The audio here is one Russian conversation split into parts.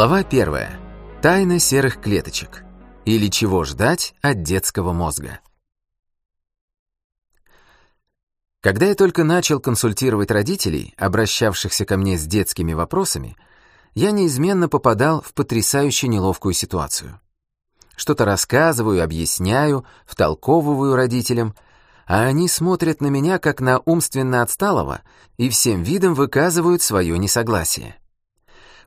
Глава первая. Тайна серых клеточек. Или чего ждать от детского мозга. Когда я только начал консультировать родителей, обращавшихся ко мне с детскими вопросами, я неизменно попадал в потрясающе неловкую ситуацию. Что-то рассказываю, объясняю, втолковываю родителям, а они смотрят на меня как на умственно отсталого и всем видом выказывают свое несогласие.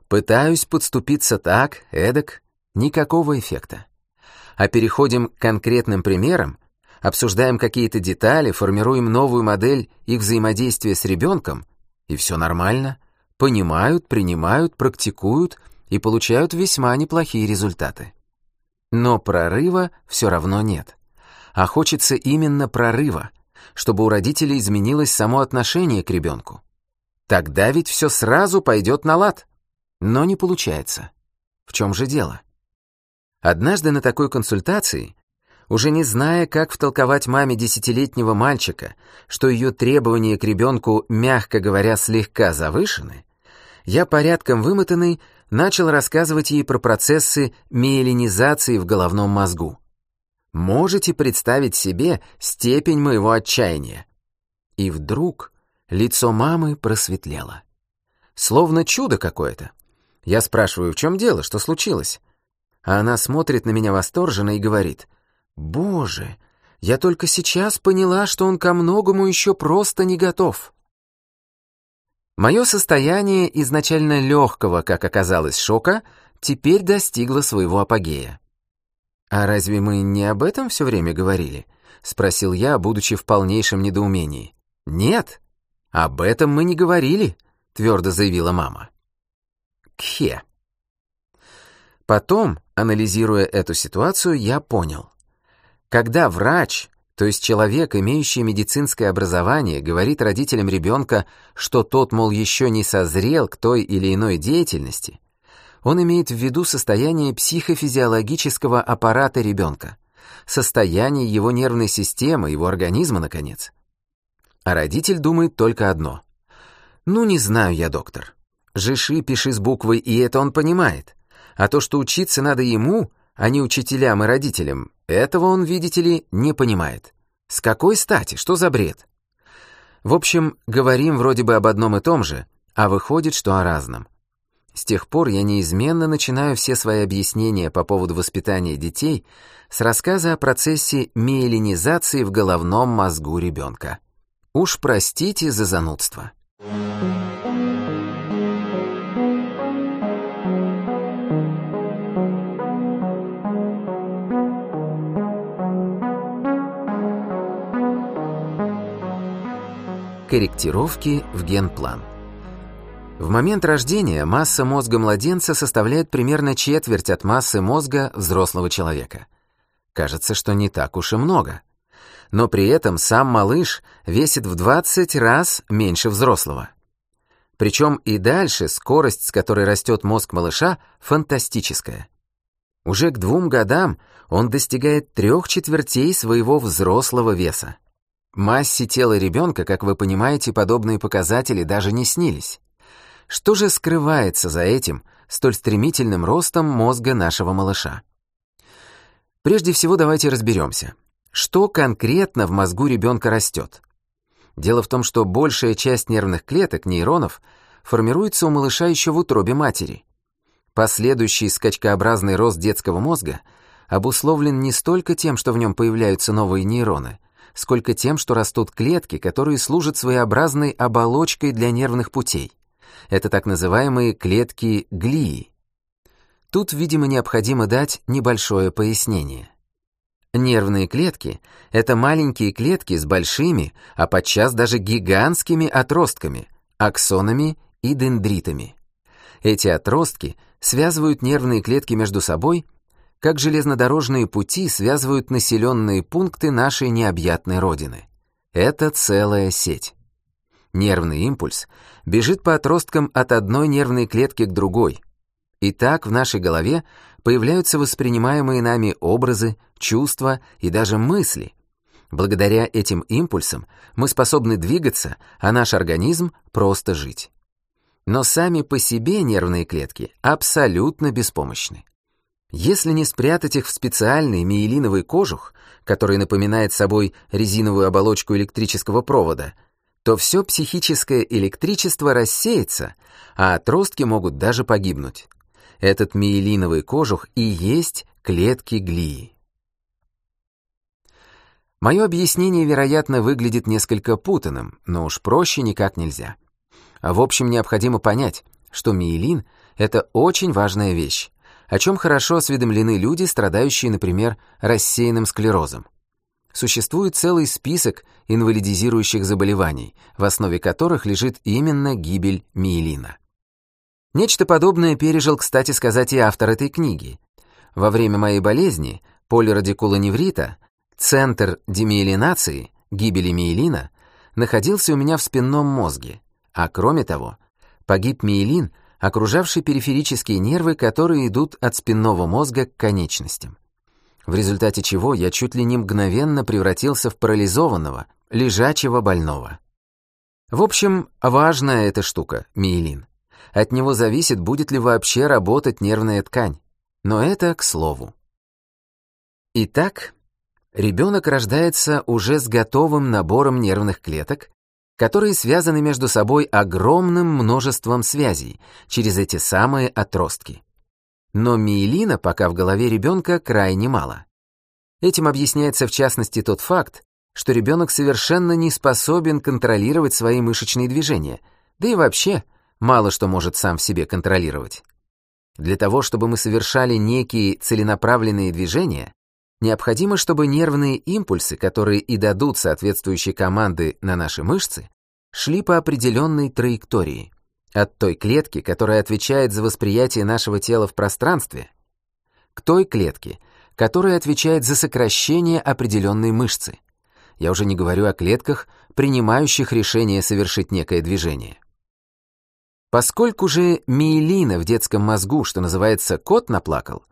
Пытаюсь подступиться так, эдак, никакого эффекта. А переходим к конкретным примерам, обсуждаем какие-то детали, формируем новую модель их взаимодействия с ребенком, и все нормально, понимают, принимают, практикуют и получают весьма неплохие результаты. Но прорыва все равно нет. А хочется именно прорыва, чтобы у родителей изменилось само отношение к ребенку. Тогда ведь все сразу пойдет на лад. Но не получается. В чем же дело? Однажды на такой консультации, уже не зная, как втолковать маме десятилетнего мальчика, что ее требования к ребенку, мягко говоря, слегка завышены, я порядком вымотанный начал рассказывать ей про процессы миелинизации в головном мозгу. Можете представить себе степень моего отчаяния? И вдруг лицо мамы просветлело. Словно чудо какое-то. Я спрашиваю, в чем дело, что случилось? А она смотрит на меня восторженно и говорит, «Боже, я только сейчас поняла, что он ко многому еще просто не готов». Мое состояние изначально легкого, как оказалось, шока теперь достигло своего апогея. «А разве мы не об этом все время говорили?» — спросил я, будучи в полнейшем недоумении. «Нет, об этом мы не говорили», — твердо заявила мама. Кхе. Потом, анализируя эту ситуацию, я понял. Когда врач, то есть человек, имеющий медицинское образование, говорит родителям ребенка, что тот, мол, еще не созрел к той или иной деятельности, он имеет в виду состояние психофизиологического аппарата ребенка, состояние его нервной системы, его организма, наконец. А родитель думает только одно. «Ну, не знаю я, доктор. Жиши пиши с буквой, и это он понимает. А то, что учиться надо ему, а не учителям и родителям, этого он, видите ли, не понимает. С какой стати? Что за бред? В общем, говорим вроде бы об одном и том же, а выходит, что о разном. С тех пор я неизменно начинаю все свои объяснения по поводу воспитания детей с рассказа о процессе миелинизации в головном мозгу ребенка. Уж простите за занудство. Корректировки в генплан. В момент рождения масса мозга младенца составляет примерно четверть от массы мозга взрослого человека. Кажется, что не так уж и много. Но при этом сам малыш весит в 20 раз меньше взрослого. Причем и дальше скорость, с которой растет мозг малыша, фантастическая. Уже к двум годам он достигает трех четвертей своего взрослого веса. Массе тела ребенка, как вы понимаете, подобные показатели даже не снились. Что же скрывается за этим столь стремительным ростом мозга нашего малыша? Прежде всего давайте разберемся, что конкретно в мозгу ребенка растет. Дело в том, что большая часть нервных клеток, нейронов, формируется у малыша еще в утробе матери. Последующий скачкообразный рост детского мозга обусловлен не столько тем, что в нем появляются новые нейроны, сколько тем, что растут клетки, которые служат своеобразной оболочкой для нервных путей. Это так называемые клетки глии. Тут, видимо, необходимо дать небольшое пояснение. Нервные клетки — это маленькие клетки с большими, а подчас даже гигантскими отростками, аксонами и дендритами. Эти отростки связывают нервные клетки между собой как железнодорожные пути связывают населенные пункты нашей необъятной Родины. Это целая сеть. Нервный импульс бежит по отросткам от одной нервной клетки к другой. И так в нашей голове появляются воспринимаемые нами образы, чувства и даже мысли. Благодаря этим импульсам мы способны двигаться, а наш организм просто жить. Но сами по себе нервные клетки абсолютно беспомощны. Если не спрятать их в специальный миелиновый кожух, который напоминает собой резиновую оболочку электрического провода, то все психическое электричество рассеется, а отростки могут даже погибнуть. Этот миелиновый кожух и есть клетки глии. Мое объяснение, вероятно, выглядит несколько путанным, но уж проще никак нельзя. А в общем, необходимо понять, что миелин — это очень важная вещь, о чем хорошо осведомлены люди, страдающие, например, рассеянным склерозом. Существует целый список инвалидизирующих заболеваний, в основе которых лежит именно гибель миелина. Нечто подобное пережил, кстати сказать, и автор этой книги. Во время моей болезни, полирадикулоневрита, центр демиелинации, гибели миелина, находился у меня в спинном мозге, а кроме того, погиб миелин, окружавший периферические нервы, которые идут от спинного мозга к конечностям. В результате чего я чуть ли не мгновенно превратился в парализованного, лежачего больного. В общем, важная эта штука, миелин. От него зависит, будет ли вообще работать нервная ткань. Но это к слову. Итак, ребенок рождается уже с готовым набором нервных клеток, которые связаны между собой огромным множеством связей через эти самые отростки. Но миелина пока в голове ребенка крайне мало. Этим объясняется в частности тот факт, что ребенок совершенно не способен контролировать свои мышечные движения, да и вообще мало что может сам в себе контролировать. Для того, чтобы мы совершали некие целенаправленные движения, Необходимо, чтобы нервные импульсы, которые и дадут соответствующие команды на наши мышцы, шли по определенной траектории. От той клетки, которая отвечает за восприятие нашего тела в пространстве, к той клетке, которая отвечает за сокращение определенной мышцы. Я уже не говорю о клетках, принимающих решение совершить некое движение. Поскольку же миелина в детском мозгу, что называется, кот наплакал,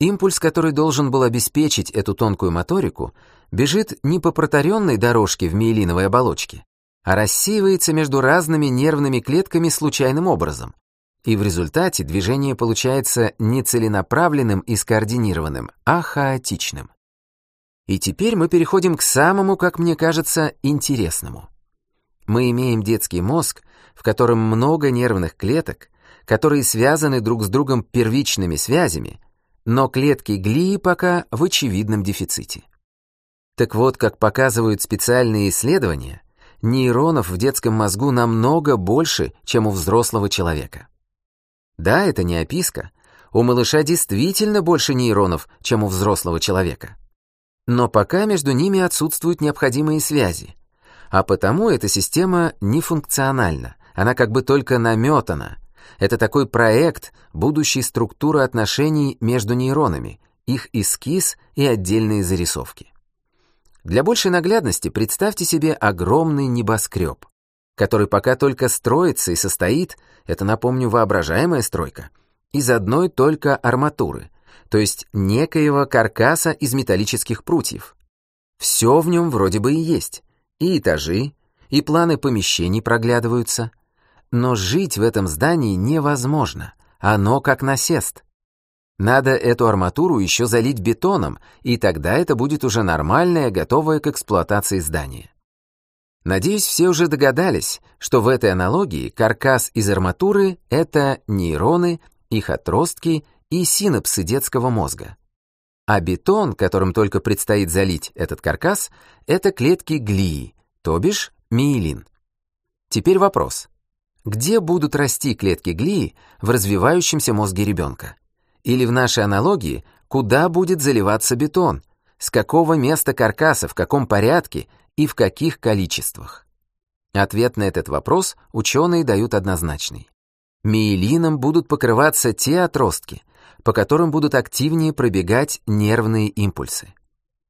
Импульс, который должен был обеспечить эту тонкую моторику, бежит не по протаренной дорожке в миелиновой оболочке, а рассеивается между разными нервными клетками случайным образом. И в результате движение получается не целенаправленным и скоординированным, а хаотичным. И теперь мы переходим к самому, как мне кажется, интересному. Мы имеем детский мозг, в котором много нервных клеток, которые связаны друг с другом первичными связями, но клетки глии пока в очевидном дефиците. Так вот, как показывают специальные исследования, нейронов в детском мозгу намного больше, чем у взрослого человека. Да, это не описка. У малыша действительно больше нейронов, чем у взрослого человека. Но пока между ними отсутствуют необходимые связи. А потому эта система нефункциональна, она как бы только наметана, это такой проект будущей структуры отношений между нейронами, их эскиз и отдельные зарисовки. Для большей наглядности представьте себе огромный небоскреб, который пока только строится и состоит, это, напомню, воображаемая стройка, из одной только арматуры, то есть некоего каркаса из металлических прутьев. Все в нем вроде бы и есть, и этажи, и планы помещений проглядываются, но жить в этом здании невозможно, оно как насест. Надо эту арматуру еще залить бетоном, и тогда это будет уже нормальное, готовое к эксплуатации здание. Надеюсь, все уже догадались, что в этой аналогии каркас из арматуры — это нейроны, их отростки и синапсы детского мозга. А бетон, которым только предстоит залить этот каркас, это клетки глии, то бишь миелин. Теперь вопрос где будут расти клетки глии в развивающемся мозге ребенка. Или в нашей аналогии, куда будет заливаться бетон, с какого места каркаса, в каком порядке и в каких количествах. Ответ на этот вопрос ученые дают однозначный. Миелином будут покрываться те отростки, по которым будут активнее пробегать нервные импульсы.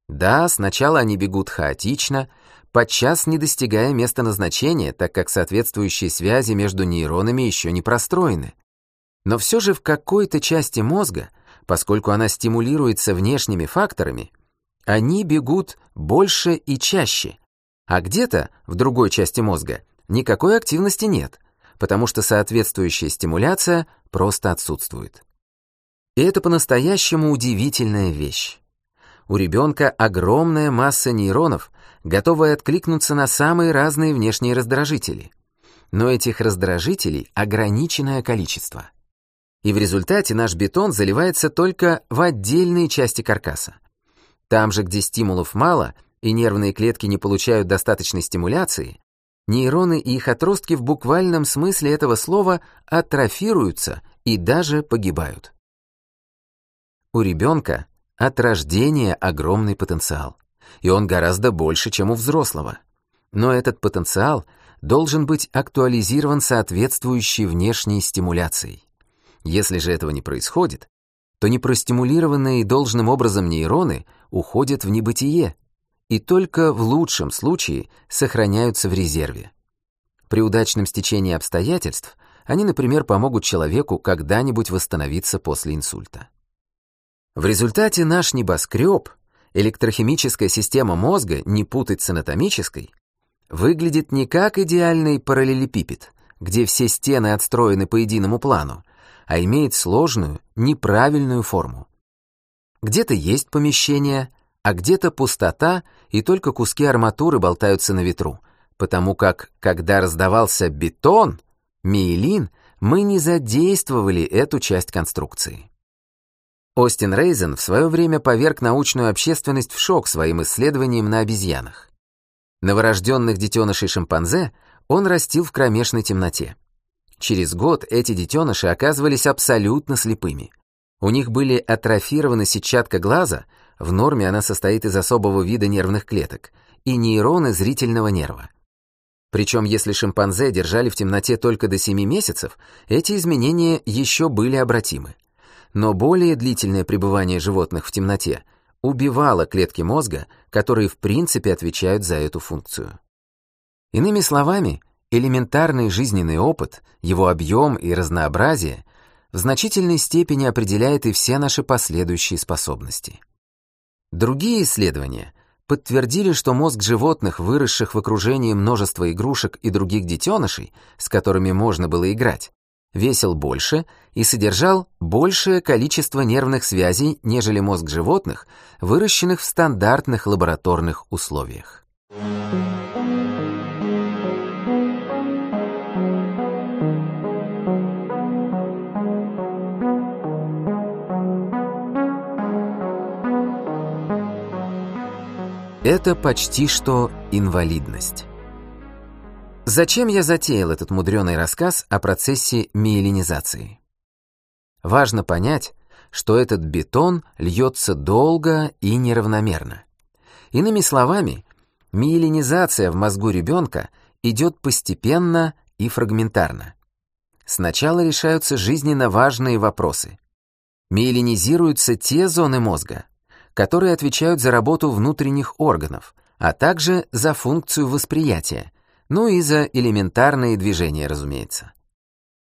Да, сначала они бегут хаотично, подчас не достигая места назначения, так как соответствующие связи между нейронами еще не простроены. Но все же в какой-то части мозга, поскольку она стимулируется внешними факторами, они бегут больше и чаще, а где-то в другой части мозга никакой активности нет, потому что соответствующая стимуляция просто отсутствует. И это по-настоящему удивительная вещь. У ребенка огромная масса нейронов, готовая откликнуться на самые разные внешние раздражители. Но этих раздражителей ограниченное количество. И в результате наш бетон заливается только в отдельные части каркаса. Там же, где стимулов мало и нервные клетки не получают достаточной стимуляции, нейроны и их отростки в буквальном смысле этого слова атрофируются и даже погибают. У ребенка от рождения огромный потенциал, и он гораздо больше, чем у взрослого. Но этот потенциал должен быть актуализирован соответствующей внешней стимуляцией. Если же этого не происходит, то непростимулированные должным образом нейроны уходят в небытие и только в лучшем случае сохраняются в резерве. При удачном стечении обстоятельств они, например, помогут человеку когда-нибудь восстановиться после инсульта. В результате наш небоскреб, электрохимическая система мозга, не путать с анатомической, выглядит не как идеальный параллелепипед, где все стены отстроены по единому плану, а имеет сложную, неправильную форму. Где-то есть помещение, а где-то пустота, и только куски арматуры болтаются на ветру, потому как, когда раздавался бетон, миелин, мы не задействовали эту часть конструкции. Остин Рейзен в свое время поверг научную общественность в шок своим исследованием на обезьянах. Новорожденных детенышей шимпанзе он растил в кромешной темноте. Через год эти детеныши оказывались абсолютно слепыми. У них были атрофированы сетчатка глаза, в норме она состоит из особого вида нервных клеток, и нейроны зрительного нерва. Причем если шимпанзе держали в темноте только до 7 месяцев, эти изменения еще были обратимы но более длительное пребывание животных в темноте убивало клетки мозга, которые в принципе отвечают за эту функцию. Иными словами, элементарный жизненный опыт, его объем и разнообразие в значительной степени определяет и все наши последующие способности. Другие исследования подтвердили, что мозг животных, выросших в окружении множества игрушек и других детенышей, с которыми можно было играть, весил больше и содержал большее количество нервных связей, нежели мозг животных, выращенных в стандартных лабораторных условиях. Это почти что инвалидность. Зачем я затеял этот мудреный рассказ о процессе миелинизации? Важно понять, что этот бетон льется долго и неравномерно. Иными словами, миелинизация в мозгу ребенка идет постепенно и фрагментарно. Сначала решаются жизненно важные вопросы. Миелинизируются те зоны мозга, которые отвечают за работу внутренних органов, а также за функцию восприятия, ну и за элементарные движения, разумеется.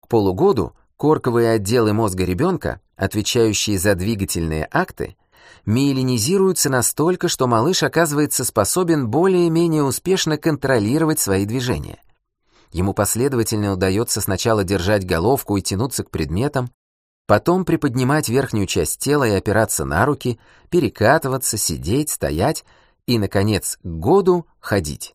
К полугоду корковые отделы мозга ребенка, отвечающие за двигательные акты, миелинизируются настолько, что малыш оказывается способен более-менее успешно контролировать свои движения. Ему последовательно удается сначала держать головку и тянуться к предметам, потом приподнимать верхнюю часть тела и опираться на руки, перекатываться, сидеть, стоять и, наконец, к году ходить.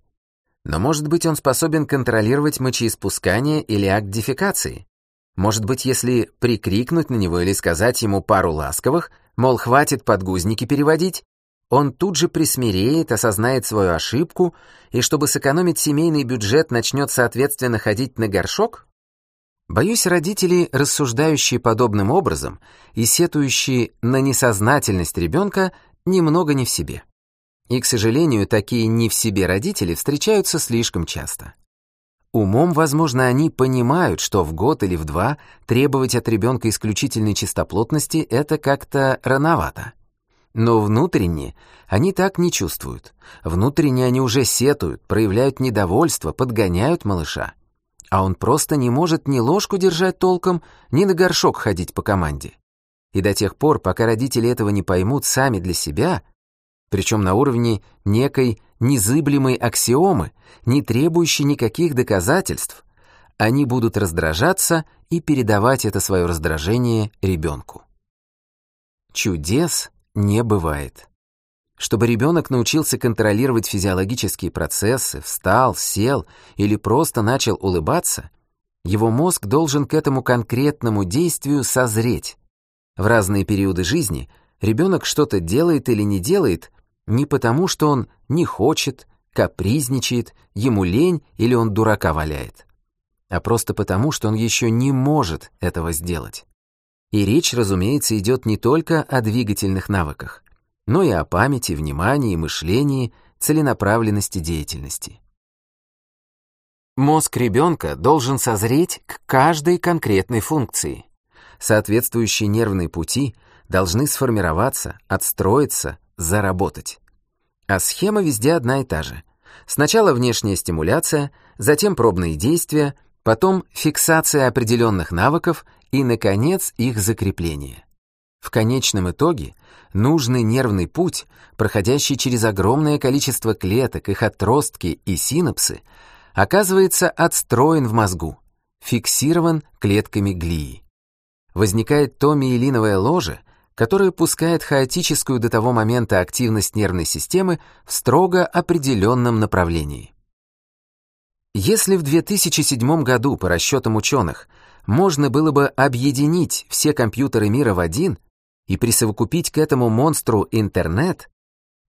Но может быть он способен контролировать мочеиспускание или акт дефекации. Может быть, если прикрикнуть на него или сказать ему пару ласковых, мол, хватит подгузники переводить, он тут же присмиреет, осознает свою ошибку и, чтобы сэкономить семейный бюджет, начнет соответственно ходить на горшок? Боюсь, родители, рассуждающие подобным образом и сетующие на несознательность ребенка, немного не в себе. И, к сожалению, такие не в себе родители встречаются слишком часто. Умом, возможно, они понимают, что в год или в два требовать от ребенка исключительной чистоплотности — это как-то рановато. Но внутренне они так не чувствуют. Внутренне они уже сетуют, проявляют недовольство, подгоняют малыша. А он просто не может ни ложку держать толком, ни на горшок ходить по команде. И до тех пор, пока родители этого не поймут сами для себя, причем на уровне некой незыблемой аксиомы, не требующей никаких доказательств, они будут раздражаться и передавать это свое раздражение ребенку. Чудес не бывает. Чтобы ребенок научился контролировать физиологические процессы, встал, сел или просто начал улыбаться, его мозг должен к этому конкретному действию созреть. В разные периоды жизни ребенок что-то делает или не делает не потому, что он не хочет, капризничает, ему лень или он дурака валяет, а просто потому, что он еще не может этого сделать. И речь, разумеется, идет не только о двигательных навыках, но и о памяти, внимании, мышлении, целенаправленности деятельности. Мозг ребенка должен созреть к каждой конкретной функции. Соответствующие нервные пути должны сформироваться, отстроиться, заработать. А схема везде одна и та же. Сначала внешняя стимуляция, затем пробные действия, потом фиксация определенных навыков и, наконец, их закрепление. В конечном итоге нужный нервный путь, проходящий через огромное количество клеток, их отростки и синапсы, оказывается отстроен в мозгу, фиксирован клетками глии. Возникает то миелиновое ложе, которое пускает хаотическую до того момента активность нервной системы в строго определенном направлении. Если в 2007 году, по расчетам ученых, можно было бы объединить все компьютеры мира в один и присовокупить к этому монстру интернет,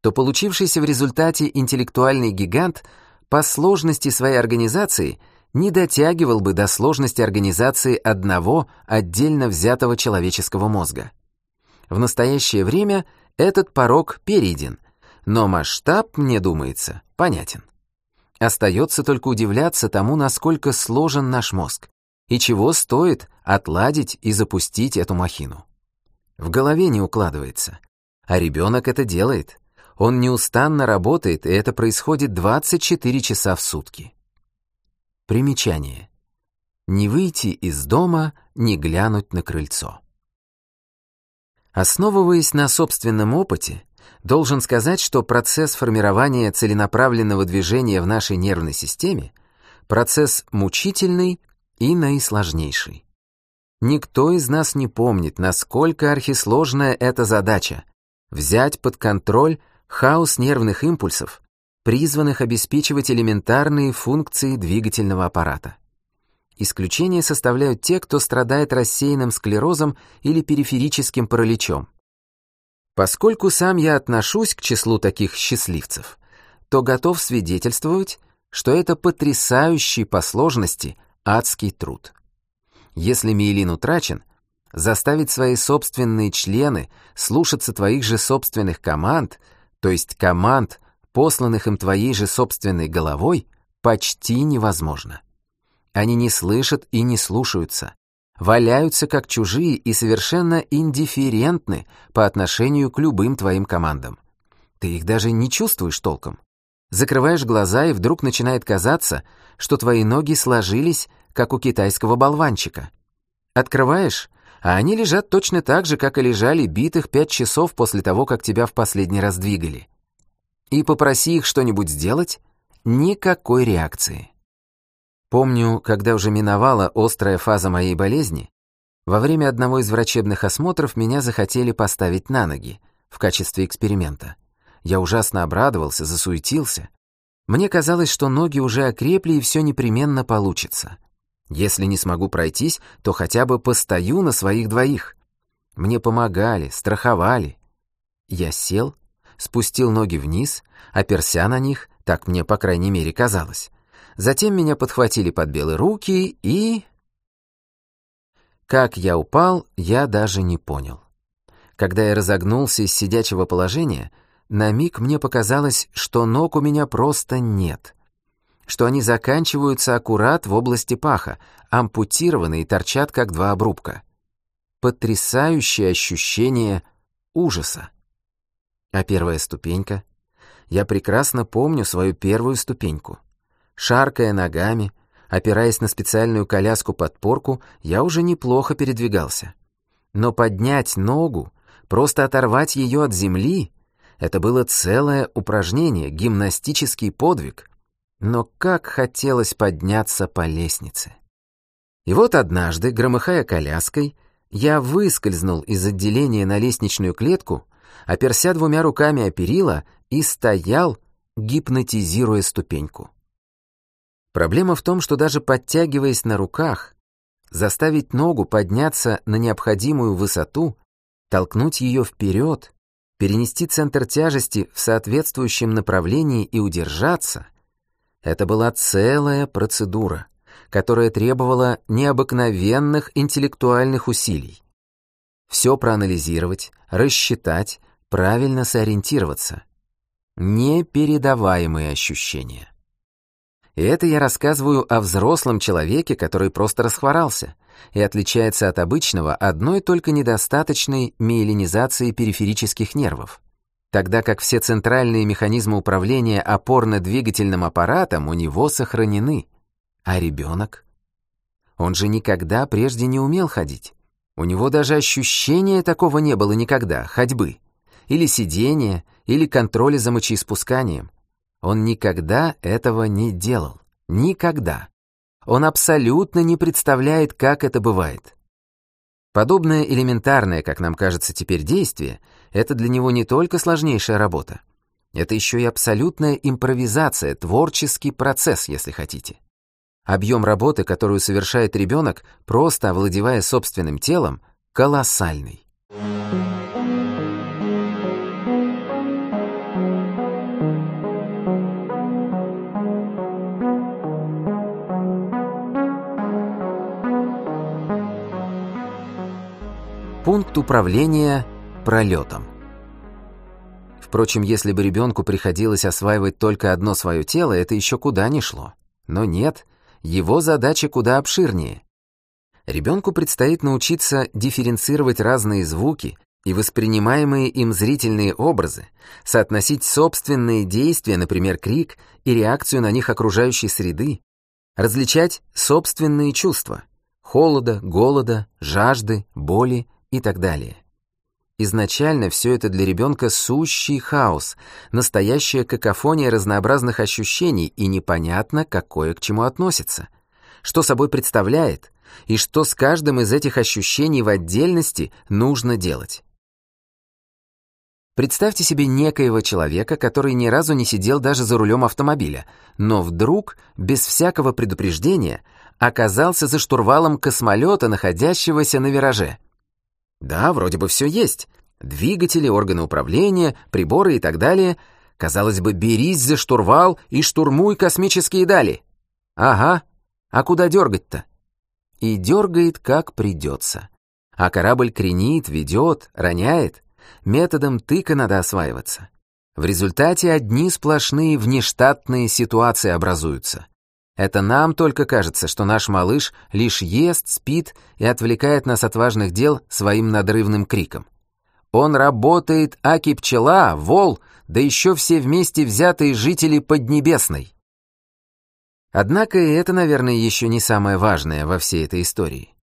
то получившийся в результате интеллектуальный гигант по сложности своей организации не дотягивал бы до сложности организации одного отдельно взятого человеческого мозга. В настоящее время этот порог перейден, но масштаб, мне думается, понятен. Остается только удивляться тому, насколько сложен наш мозг, и чего стоит отладить и запустить эту махину. В голове не укладывается, а ребенок это делает. Он неустанно работает, и это происходит 24 часа в сутки. Примечание. Не выйти из дома, не глянуть на крыльцо. Основываясь на собственном опыте, должен сказать, что процесс формирования целенаправленного движения в нашей нервной системе — процесс мучительный и наисложнейший. Никто из нас не помнит, насколько архисложная эта задача — взять под контроль хаос нервных импульсов, призванных обеспечивать элементарные функции двигательного аппарата. Исключение составляют те, кто страдает рассеянным склерозом или периферическим параличом. Поскольку сам я отношусь к числу таких счастливцев, то готов свидетельствовать, что это потрясающий по сложности адский труд. Если миелин утрачен, заставить свои собственные члены слушаться твоих же собственных команд, то есть команд, посланных им твоей же собственной головой, почти невозможно. Они не слышат и не слушаются, валяются как чужие и совершенно индифферентны по отношению к любым твоим командам. Ты их даже не чувствуешь толком. Закрываешь глаза, и вдруг начинает казаться, что твои ноги сложились, как у китайского болванчика. Открываешь, а они лежат точно так же, как и лежали битых пять часов после того, как тебя в последний раз двигали. И попроси их что-нибудь сделать — никакой реакции. Помню, когда уже миновала острая фаза моей болезни, во время одного из врачебных осмотров меня захотели поставить на ноги в качестве эксперимента. Я ужасно обрадовался, засуетился. Мне казалось, что ноги уже окрепли и все непременно получится. Если не смогу пройтись, то хотя бы постою на своих двоих. Мне помогали, страховали. Я сел, спустил ноги вниз, оперся на них, так мне, по крайней мере, казалось. Затем меня подхватили под белые руки и... Как я упал, я даже не понял. Когда я разогнулся из сидячего положения, на миг мне показалось, что ног у меня просто нет, что они заканчиваются аккурат в области паха, ампутированы и торчат, как два обрубка. Потрясающее ощущение ужаса. А первая ступенька? Я прекрасно помню свою первую ступеньку. Шаркая ногами, опираясь на специальную коляску-подпорку, я уже неплохо передвигался. Но поднять ногу, просто оторвать ее от земли — это было целое упражнение, гимнастический подвиг. Но как хотелось подняться по лестнице. И вот однажды, громыхая коляской, я выскользнул из отделения на лестничную клетку, оперся двумя руками о перила и стоял, гипнотизируя ступеньку. Проблема в том, что даже подтягиваясь на руках, заставить ногу подняться на необходимую высоту, толкнуть ее вперед, перенести центр тяжести в соответствующем направлении и удержаться — это была целая процедура, которая требовала необыкновенных интеллектуальных усилий. Все проанализировать, рассчитать, правильно сориентироваться. Непередаваемые ощущения. И это я рассказываю о взрослом человеке, который просто расхворался и отличается от обычного одной только недостаточной миелинизацией периферических нервов. Тогда как все центральные механизмы управления опорно-двигательным аппаратом у него сохранены. А ребенок? Он же никогда прежде не умел ходить. У него даже ощущения такого не было никогда, ходьбы. Или сидения, или контроля за мочеиспусканием. Он никогда этого не делал. Никогда. Он абсолютно не представляет, как это бывает. Подобное элементарное, как нам кажется теперь, действие — это для него не только сложнейшая работа. Это еще и абсолютная импровизация, творческий процесс, если хотите. Объем работы, которую совершает ребенок, просто овладевая собственным телом, колоссальный. Пункт управления пролетом. Впрочем, если бы ребенку приходилось осваивать только одно свое тело, это еще куда ни шло. Но нет, его задача куда обширнее. Ребенку предстоит научиться дифференцировать разные звуки и воспринимаемые им зрительные образы, соотносить собственные действия, например, крик, и реакцию на них окружающей среды, различать собственные чувства — холода, голода, жажды, боли, и так далее. Изначально все это для ребенка сущий хаос, настоящая какофония разнообразных ощущений и непонятно, какое к чему относится, что собой представляет и что с каждым из этих ощущений в отдельности нужно делать. Представьте себе некоего человека, который ни разу не сидел даже за рулем автомобиля, но вдруг, без всякого предупреждения, оказался за штурвалом космолета, находящегося на вираже. Да, вроде бы все есть. Двигатели, органы управления, приборы и так далее. Казалось бы, берись за штурвал и штурмуй космические дали. Ага, а куда дергать-то? И дергает, как придется. А корабль кренит, ведет, роняет. Методом тыка надо осваиваться. В результате одни сплошные внештатные ситуации образуются. Это нам только кажется, что наш малыш лишь ест, спит и отвлекает нас от важных дел своим надрывным криком. Он работает, аки пчела, вол, да еще все вместе взятые жители Поднебесной. Однако и это, наверное, еще не самое важное во всей этой истории.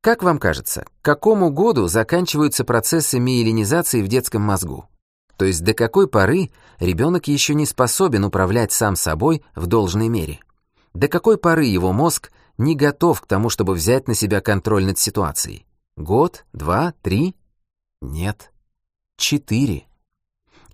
Как вам кажется, к какому году заканчиваются процессы миелинизации в детском мозгу? То есть до какой поры ребенок еще не способен управлять сам собой в должной мере? До какой поры его мозг не готов к тому, чтобы взять на себя контроль над ситуацией? Год? Два? Три? Нет. Четыре.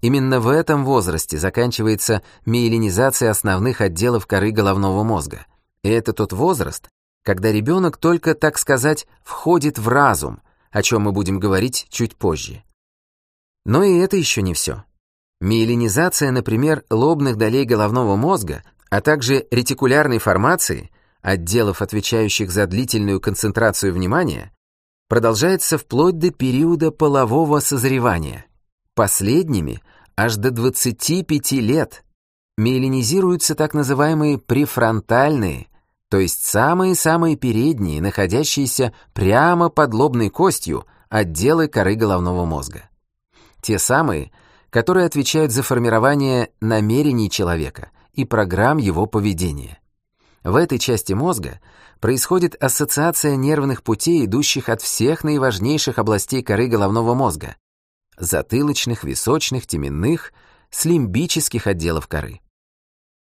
Именно в этом возрасте заканчивается миелинизация основных отделов коры головного мозга. И это тот возраст, когда ребенок только, так сказать, входит в разум, о чем мы будем говорить чуть позже. Но и это еще не все. Миелинизация, например, лобных долей головного мозга а также ретикулярной формации, отделов, отвечающих за длительную концентрацию внимания, продолжается вплоть до периода полового созревания. Последними аж до 25 лет миелинизируются так называемые префронтальные, то есть самые-самые передние, находящиеся прямо под лобной костью, отделы коры головного мозга. Те самые, которые отвечают за формирование намерений человека, и программ его поведения. В этой части мозга происходит ассоциация нервных путей, идущих от всех наиважнейших областей коры головного мозга – затылочных, височных, теменных, с лимбических отделов коры.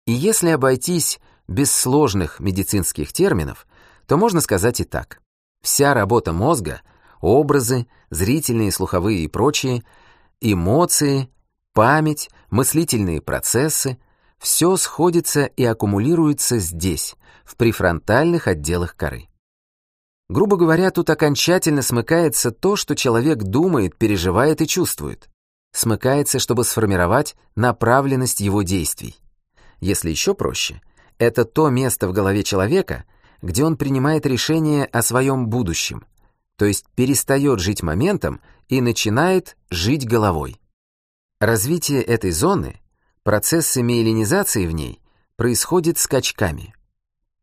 И если обойтись без сложных медицинских терминов, то можно сказать и так. Вся работа мозга, образы, зрительные, слуховые и прочие, эмоции, память, мыслительные процессы — все сходится и аккумулируется здесь, в префронтальных отделах коры. Грубо говоря, тут окончательно смыкается то, что человек думает, переживает и чувствует. Смыкается, чтобы сформировать направленность его действий. Если еще проще, это то место в голове человека, где он принимает решение о своем будущем, то есть перестает жить моментом и начинает жить головой. Развитие этой зоны, процессы миелинизации в ней, происходит скачками.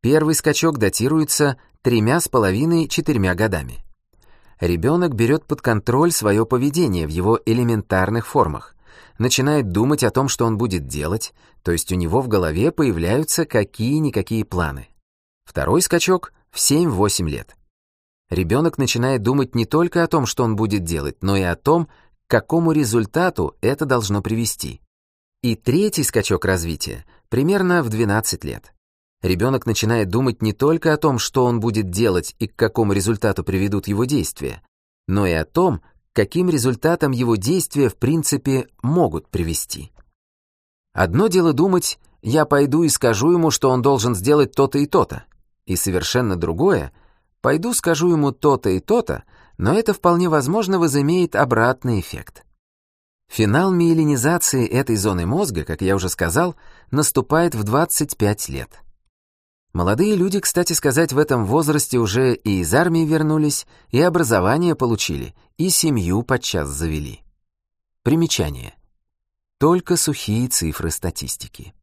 Первый скачок датируется тремя с половиной-четырьмя годами. Ребенок берет под контроль свое поведение в его элементарных формах, начинает думать о том, что он будет делать, то есть у него в голове появляются какие-никакие планы. Второй скачок в 7-8 лет. Ребенок начинает думать не только о том, что он будет делать, но и о том, к какому результату это должно привести. И третий скачок развития примерно в 12 лет. Ребенок начинает думать не только о том, что он будет делать и к какому результату приведут его действия, но и о том, каким результатом его действия в принципе могут привести. Одно дело думать «я пойду и скажу ему, что он должен сделать то-то и то-то», и совершенно другое, пойду скажу ему то-то и то-то, но это вполне возможно возымеет обратный эффект. Финал миелинизации этой зоны мозга, как я уже сказал, наступает в 25 лет. Молодые люди, кстати сказать, в этом возрасте уже и из армии вернулись, и образование получили, и семью подчас завели. Примечание. Только сухие цифры статистики.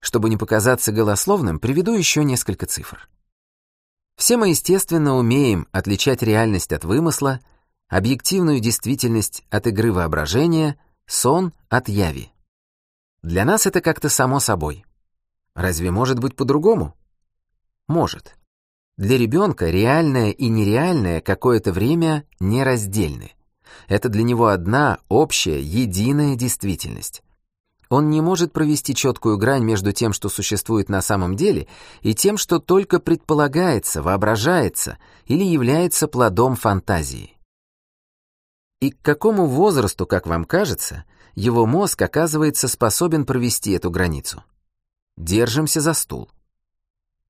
Чтобы не показаться голословным, приведу еще несколько цифр. Все мы, естественно, умеем отличать реальность от вымысла, объективную действительность от игры воображения, сон от яви. Для нас это как-то само собой. Разве может быть по-другому? Может. Для ребенка реальное и нереальное какое-то время нераздельны. Это для него одна общая, единая действительность. Он не может провести четкую грань между тем, что существует на самом деле, и тем, что только предполагается, воображается или является плодом фантазии. И к какому возрасту, как вам кажется, его мозг оказывается способен провести эту границу? Держимся за стул.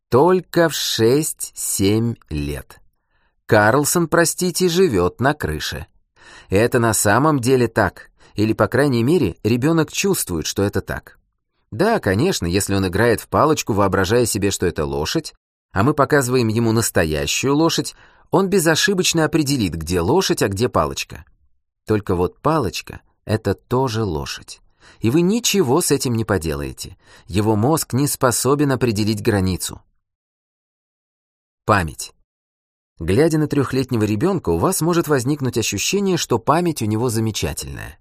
Только в 6-7 лет. Карлсон, простите, живет на крыше. Это на самом деле так, или, по крайней мере, ребенок чувствует, что это так. Да, конечно, если он играет в палочку, воображая себе, что это лошадь, а мы показываем ему настоящую лошадь, он безошибочно определит, где лошадь, а где палочка. Только вот палочка — это тоже лошадь. И вы ничего с этим не поделаете. Его мозг не способен определить границу. Память. Глядя на трехлетнего ребенка, у вас может возникнуть ощущение, что память у него замечательная.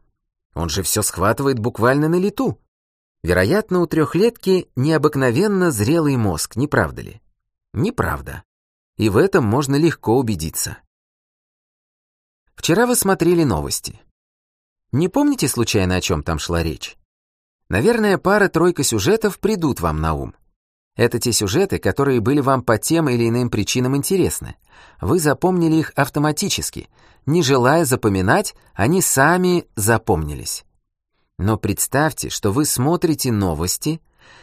Он же все схватывает буквально на лету. Вероятно, у трехлетки необыкновенно зрелый мозг, не правда ли? Неправда. И в этом можно легко убедиться. Вчера вы смотрели новости. Не помните случайно, о чем там шла речь? Наверное, пара-тройка сюжетов придут вам на ум. Это те сюжеты, которые были вам по тем или иным причинам интересны. Вы запомнили их автоматически, не желая запоминать, они сами запомнились. Но представьте, что вы смотрите новости,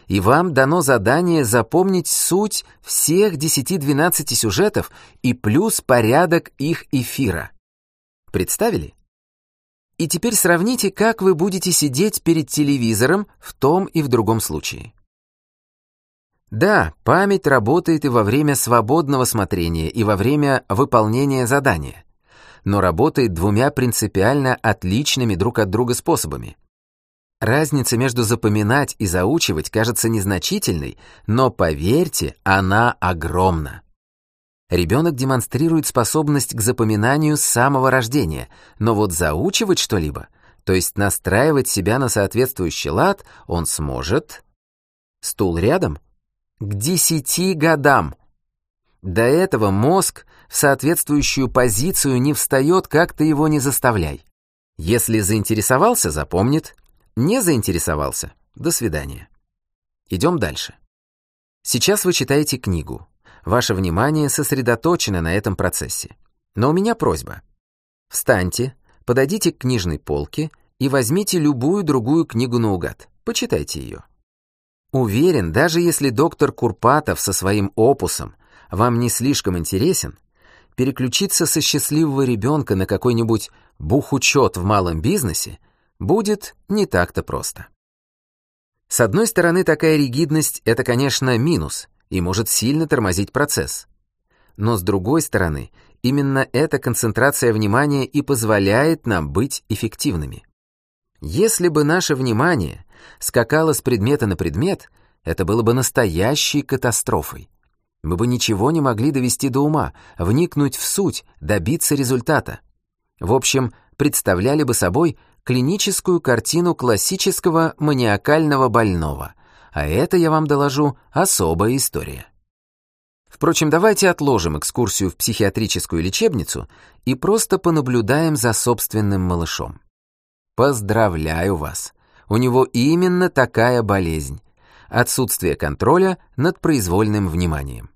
и вам дано задание запомнить суть всех 10-12 сюжетов и плюс порядок их эфира. Представили? И теперь сравните, как вы будете сидеть перед телевизором в том и в другом случае. Да, память работает и во время свободного смотрения, и во время выполнения задания но работает двумя принципиально отличными друг от друга способами. Разница между запоминать и заучивать кажется незначительной, но поверьте, она огромна. Ребенок демонстрирует способность к запоминанию с самого рождения, но вот заучивать что-либо, то есть настраивать себя на соответствующий лад, он сможет... Стул рядом? К десяти годам. До этого мозг в соответствующую позицию не встает, как ты его не заставляй. Если заинтересовался, запомнит. Не заинтересовался. До свидания. Идем дальше. Сейчас вы читаете книгу. Ваше внимание сосредоточено на этом процессе. Но у меня просьба. Встаньте, подойдите к книжной полке и возьмите любую другую книгу наугад. Почитайте ее. Уверен, даже если доктор Курпатов со своим опусом вам не слишком интересен, переключиться со счастливого ребенка на какой-нибудь бухучет в малом бизнесе будет не так-то просто. С одной стороны, такая ригидность — это, конечно, минус и может сильно тормозить процесс. Но с другой стороны, именно эта концентрация внимания и позволяет нам быть эффективными. Если бы наше внимание скакало с предмета на предмет, это было бы настоящей катастрофой. Мы бы ничего не могли довести до ума, вникнуть в суть, добиться результата. В общем, представляли бы собой клиническую картину классического маниакального больного. А это, я вам доложу, особая история. Впрочем, давайте отложим экскурсию в психиатрическую лечебницу и просто понаблюдаем за собственным малышом. Поздравляю вас! У него именно такая болезнь — отсутствие контроля над произвольным вниманием.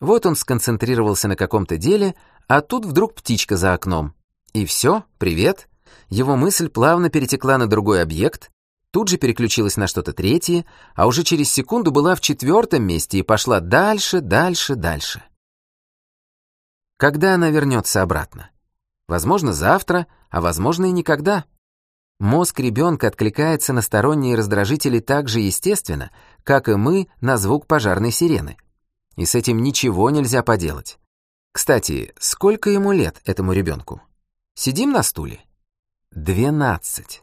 Вот он сконцентрировался на каком-то деле, а тут вдруг птичка за окном. И все, привет. Его мысль плавно перетекла на другой объект, тут же переключилась на что-то третье, а уже через секунду была в четвертом месте и пошла дальше, дальше, дальше. Когда она вернется обратно? Возможно, завтра, а возможно и никогда. Мозг ребенка откликается на сторонние раздражители так же естественно, как и мы на звук пожарной сирены. И с этим ничего нельзя поделать. Кстати, сколько ему лет, этому ребенку? Сидим на стуле? Двенадцать.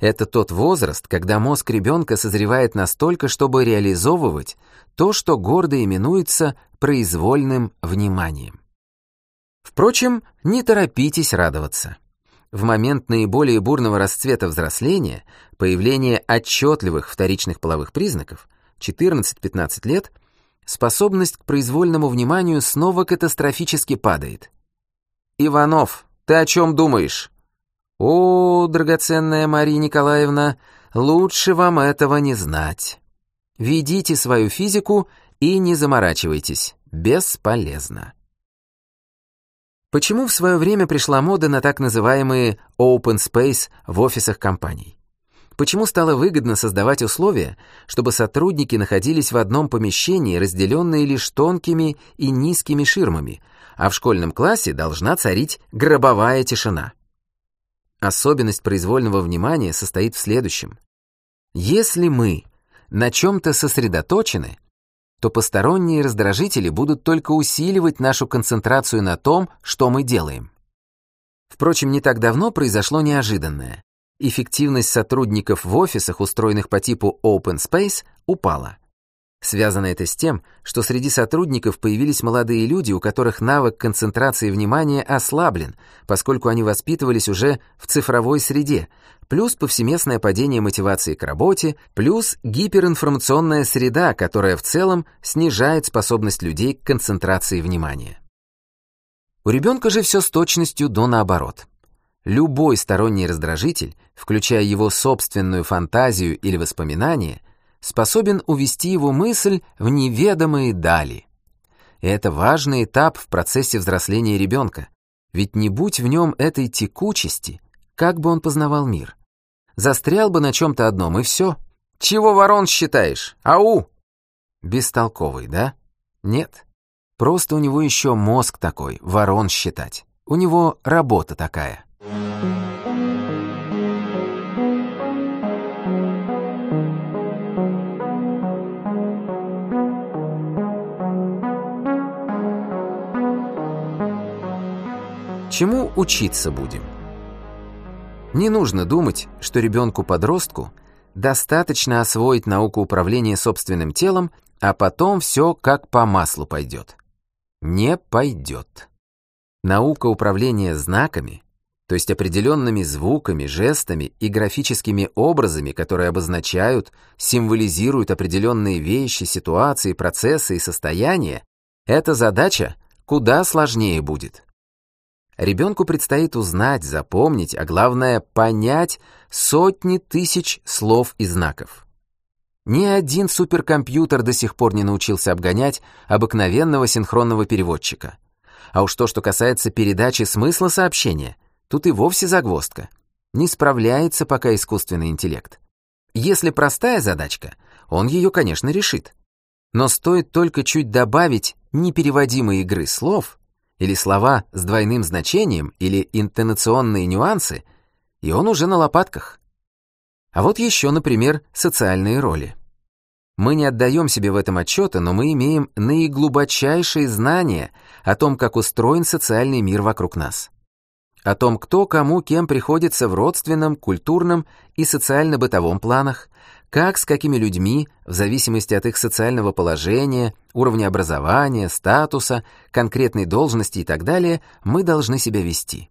Это тот возраст, когда мозг ребенка созревает настолько, чтобы реализовывать то, что гордо именуется произвольным вниманием. Впрочем, не торопитесь радоваться. В момент наиболее бурного расцвета взросления, появления отчетливых вторичных половых признаков, 14-15 лет, способность к произвольному вниманию снова катастрофически падает. «Иванов, ты о чем думаешь?» «О, драгоценная Мария Николаевна, лучше вам этого не знать. Ведите свою физику и не заморачивайтесь, бесполезно». Почему в свое время пришла мода на так называемые open space в офисах компаний? Почему стало выгодно создавать условия, чтобы сотрудники находились в одном помещении, разделенные лишь тонкими и низкими ширмами, а в школьном классе должна царить гробовая тишина? Особенность произвольного внимания состоит в следующем. Если мы на чем-то сосредоточены, то посторонние раздражители будут только усиливать нашу концентрацию на том, что мы делаем. Впрочем, не так давно произошло неожиданное. Эффективность сотрудников в офисах, устроенных по типу Open Space, упала. Связано это с тем, что среди сотрудников появились молодые люди, у которых навык концентрации внимания ослаблен, поскольку они воспитывались уже в цифровой среде, плюс повсеместное падение мотивации к работе, плюс гиперинформационная среда, которая в целом снижает способность людей к концентрации внимания. У ребенка же все с точностью до наоборот. Любой сторонний раздражитель, включая его собственную фантазию или воспоминания, способен увести его мысль в неведомые дали. Это важный этап в процессе взросления ребенка, ведь не будь в нем этой текучести, как бы он познавал мир? Застрял бы на чем-то одном, и все. Чего ворон считаешь? Ау! Бестолковый, да? Нет. Просто у него еще мозг такой, ворон считать. У него работа такая. Чему учиться будем? Не нужно думать, что ребенку-подростку достаточно освоить науку управления собственным телом, а потом все как по маслу пойдет. Не пойдет. Наука управления знаками, то есть определенными звуками, жестами и графическими образами, которые обозначают, символизируют определенные вещи, ситуации, процессы и состояния, эта задача куда сложнее будет. Ребенку предстоит узнать, запомнить, а главное понять сотни тысяч слов и знаков. Ни один суперкомпьютер до сих пор не научился обгонять обыкновенного синхронного переводчика. А уж то, что касается передачи смысла сообщения, тут и вовсе загвоздка. Не справляется пока искусственный интеллект. Если простая задачка, он ее, конечно, решит. Но стоит только чуть добавить непереводимые игры слов, или слова с двойным значением, или интонационные нюансы, и он уже на лопатках. А вот еще, например, социальные роли. Мы не отдаем себе в этом отчета, но мы имеем наиглубочайшие знания о том, как устроен социальный мир вокруг нас. О том, кто кому кем приходится в родственном, культурном и социально-бытовом планах, как с какими людьми, в зависимости от их социального положения, уровня образования, статуса, конкретной должности и так далее, мы должны себя вести.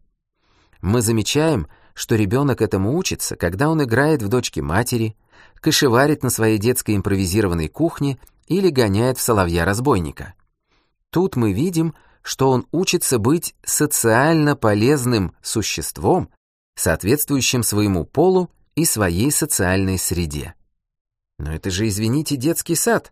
Мы замечаем, что ребенок этому учится, когда он играет в дочки матери, кошеварит на своей детской импровизированной кухне или гоняет в соловья-разбойника. Тут мы видим, что он учится быть социально полезным существом, соответствующим своему полу и своей социальной среде. Но это же, извините, детский сад.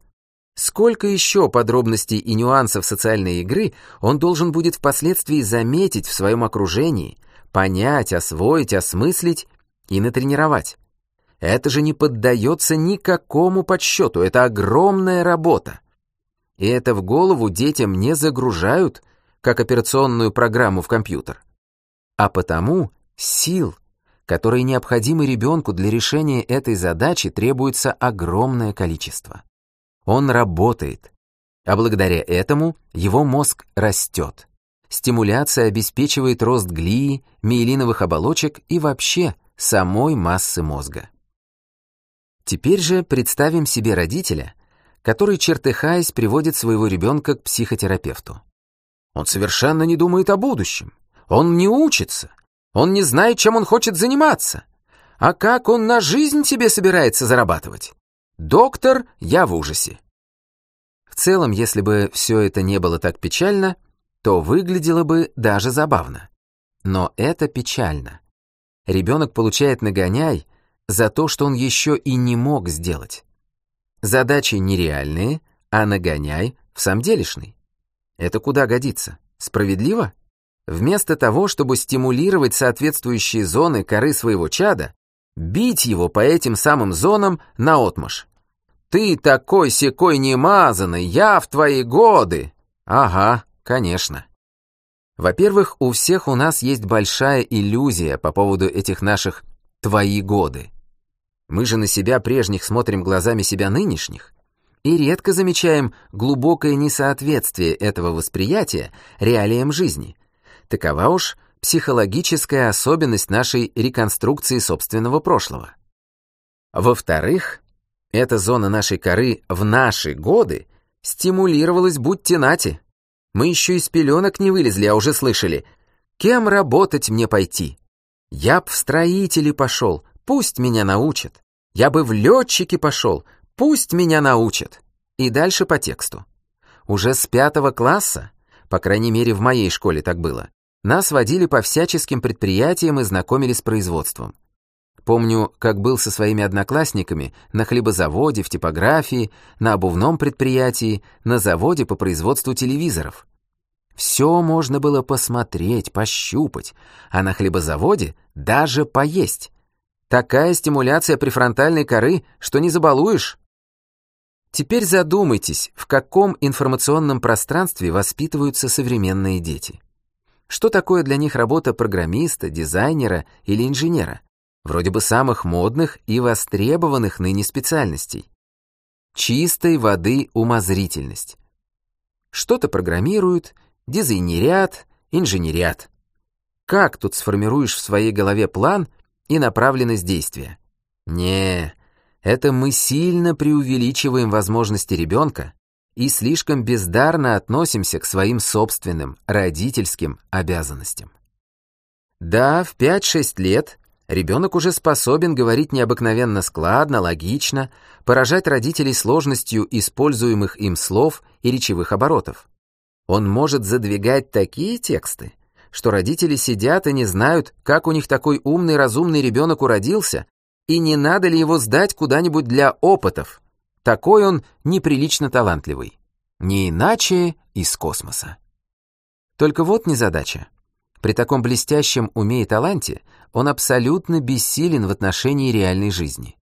Сколько еще подробностей и нюансов социальной игры он должен будет впоследствии заметить в своем окружении, понять, освоить, осмыслить и натренировать? Это же не поддается никакому подсчету, это огромная работа. И это в голову детям не загружают, как операционную программу в компьютер. А потому сил, которые необходимы ребенку для решения этой задачи, требуется огромное количество. Он работает, а благодаря этому его мозг растет. Стимуляция обеспечивает рост глии, миелиновых оболочек и вообще самой массы мозга. Теперь же представим себе родителя, который, чертыхаясь, приводит своего ребенка к психотерапевту. Он совершенно не думает о будущем. Он не учится. Он не знает, чем он хочет заниматься. А как он на жизнь себе собирается зарабатывать? Доктор, я в ужасе. В целом, если бы все это не было так печально, то выглядело бы даже забавно. Но это печально. Ребенок получает нагоняй, за то, что он еще и не мог сделать. Задачи нереальные, а нагоняй в самом делешный. Это куда годится? Справедливо? Вместо того, чтобы стимулировать соответствующие зоны коры своего чада, бить его по этим самым зонам наотмашь. «Ты такой секой немазанный, я в твои годы!» Ага, конечно. Во-первых, у всех у нас есть большая иллюзия по поводу этих наших «твои годы». Мы же на себя прежних смотрим глазами себя нынешних и редко замечаем глубокое несоответствие этого восприятия реалиям жизни. Такова уж психологическая особенность нашей реконструкции собственного прошлого. Во-вторых, эта зона нашей коры в наши годы стимулировалась будьте нати. Мы еще из пеленок не вылезли, а уже слышали, кем работать мне пойти. Я б в строители пошел, Пусть меня научат. Я бы в летчики пошел. Пусть меня научат. И дальше по тексту. Уже с пятого класса, по крайней мере в моей школе так было, нас водили по всяческим предприятиям и знакомили с производством. Помню, как был со своими одноклассниками на хлебозаводе, в типографии, на обувном предприятии, на заводе по производству телевизоров. Все можно было посмотреть, пощупать, а на хлебозаводе даже поесть. Такая стимуляция префронтальной коры, что не забалуешь. Теперь задумайтесь, в каком информационном пространстве воспитываются современные дети. Что такое для них работа программиста, дизайнера или инженера? Вроде бы самых модных и востребованных ныне специальностей. Чистой воды умозрительность. Что-то программируют, дизайнерят, инженерят. Как тут сформируешь в своей голове план, и направленность действия. Не, это мы сильно преувеличиваем возможности ребенка и слишком бездарно относимся к своим собственным родительским обязанностям. Да, в 5-6 лет ребенок уже способен говорить необыкновенно складно, логично, поражать родителей сложностью используемых им слов и речевых оборотов. Он может задвигать такие тексты, что родители сидят и не знают, как у них такой умный, разумный ребенок уродился, и не надо ли его сдать куда-нибудь для опытов, Такой он неприлично талантливый. Не иначе из космоса. Только вот незадача. При таком блестящем уме и таланте он абсолютно бессилен в отношении реальной жизни.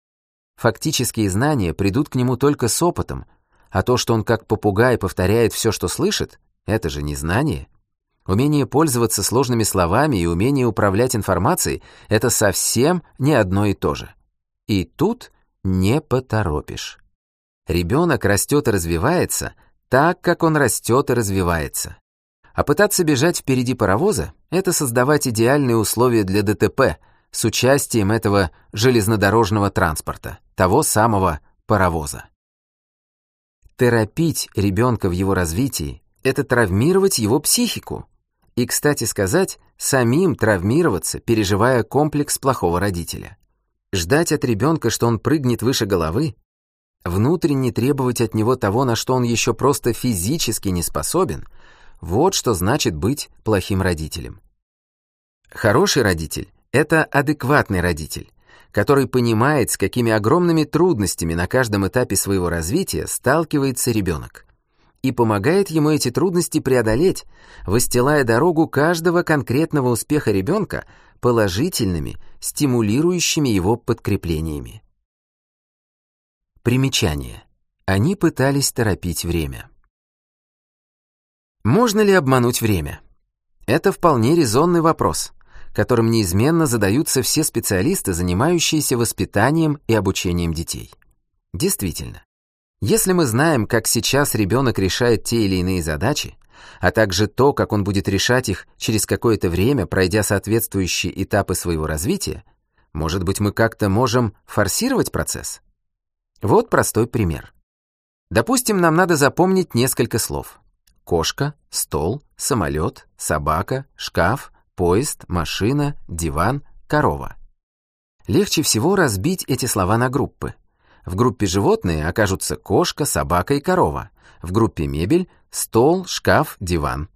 Фактические знания придут к нему только с опытом, а то, что он как попугай повторяет все, что слышит, это же не знание. Умение пользоваться сложными словами и умение управлять информацией — это совсем не одно и то же. И тут не поторопишь. Ребенок растет и развивается так, как он растет и развивается. А пытаться бежать впереди паровоза — это создавать идеальные условия для ДТП с участием этого железнодорожного транспорта, того самого паровоза. Терапить ребенка в его развитии — это травмировать его психику. И, кстати сказать, самим травмироваться, переживая комплекс плохого родителя. Ждать от ребенка, что он прыгнет выше головы, внутренне требовать от него того, на что он еще просто физически не способен, вот что значит быть плохим родителем. Хороший родитель — это адекватный родитель, который понимает, с какими огромными трудностями на каждом этапе своего развития сталкивается ребенок, и помогает ему эти трудности преодолеть, выстилая дорогу каждого конкретного успеха ребенка положительными, стимулирующими его подкреплениями. Примечание. Они пытались торопить время. Можно ли обмануть время? Это вполне резонный вопрос, которым неизменно задаются все специалисты, занимающиеся воспитанием и обучением детей. Действительно, если мы знаем, как сейчас ребенок решает те или иные задачи, а также то, как он будет решать их через какое-то время, пройдя соответствующие этапы своего развития, может быть, мы как-то можем форсировать процесс? Вот простой пример. Допустим, нам надо запомнить несколько слов. Кошка, стол, самолет, собака, шкаф, поезд, машина, диван, корова. Легче всего разбить эти слова на группы. В группе животные окажутся кошка, собака и корова. В группе мебель – стол, шкаф, диван.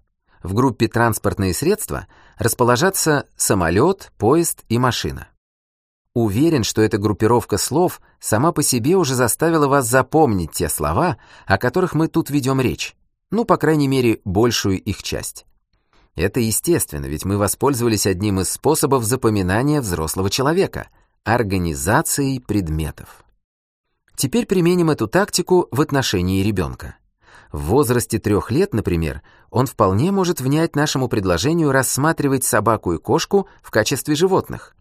В группе транспортные средства расположатся самолет, поезд и машина. Уверен, что эта группировка слов сама по себе уже заставила вас запомнить те слова, о которых мы тут ведем речь. Ну, по крайней мере, большую их часть. Это естественно, ведь мы воспользовались одним из способов запоминания взрослого человека — организацией предметов. Теперь применим эту тактику в отношении ребенка. В возрасте трех лет, например, он вполне может внять нашему предложению рассматривать собаку и кошку в качестве животных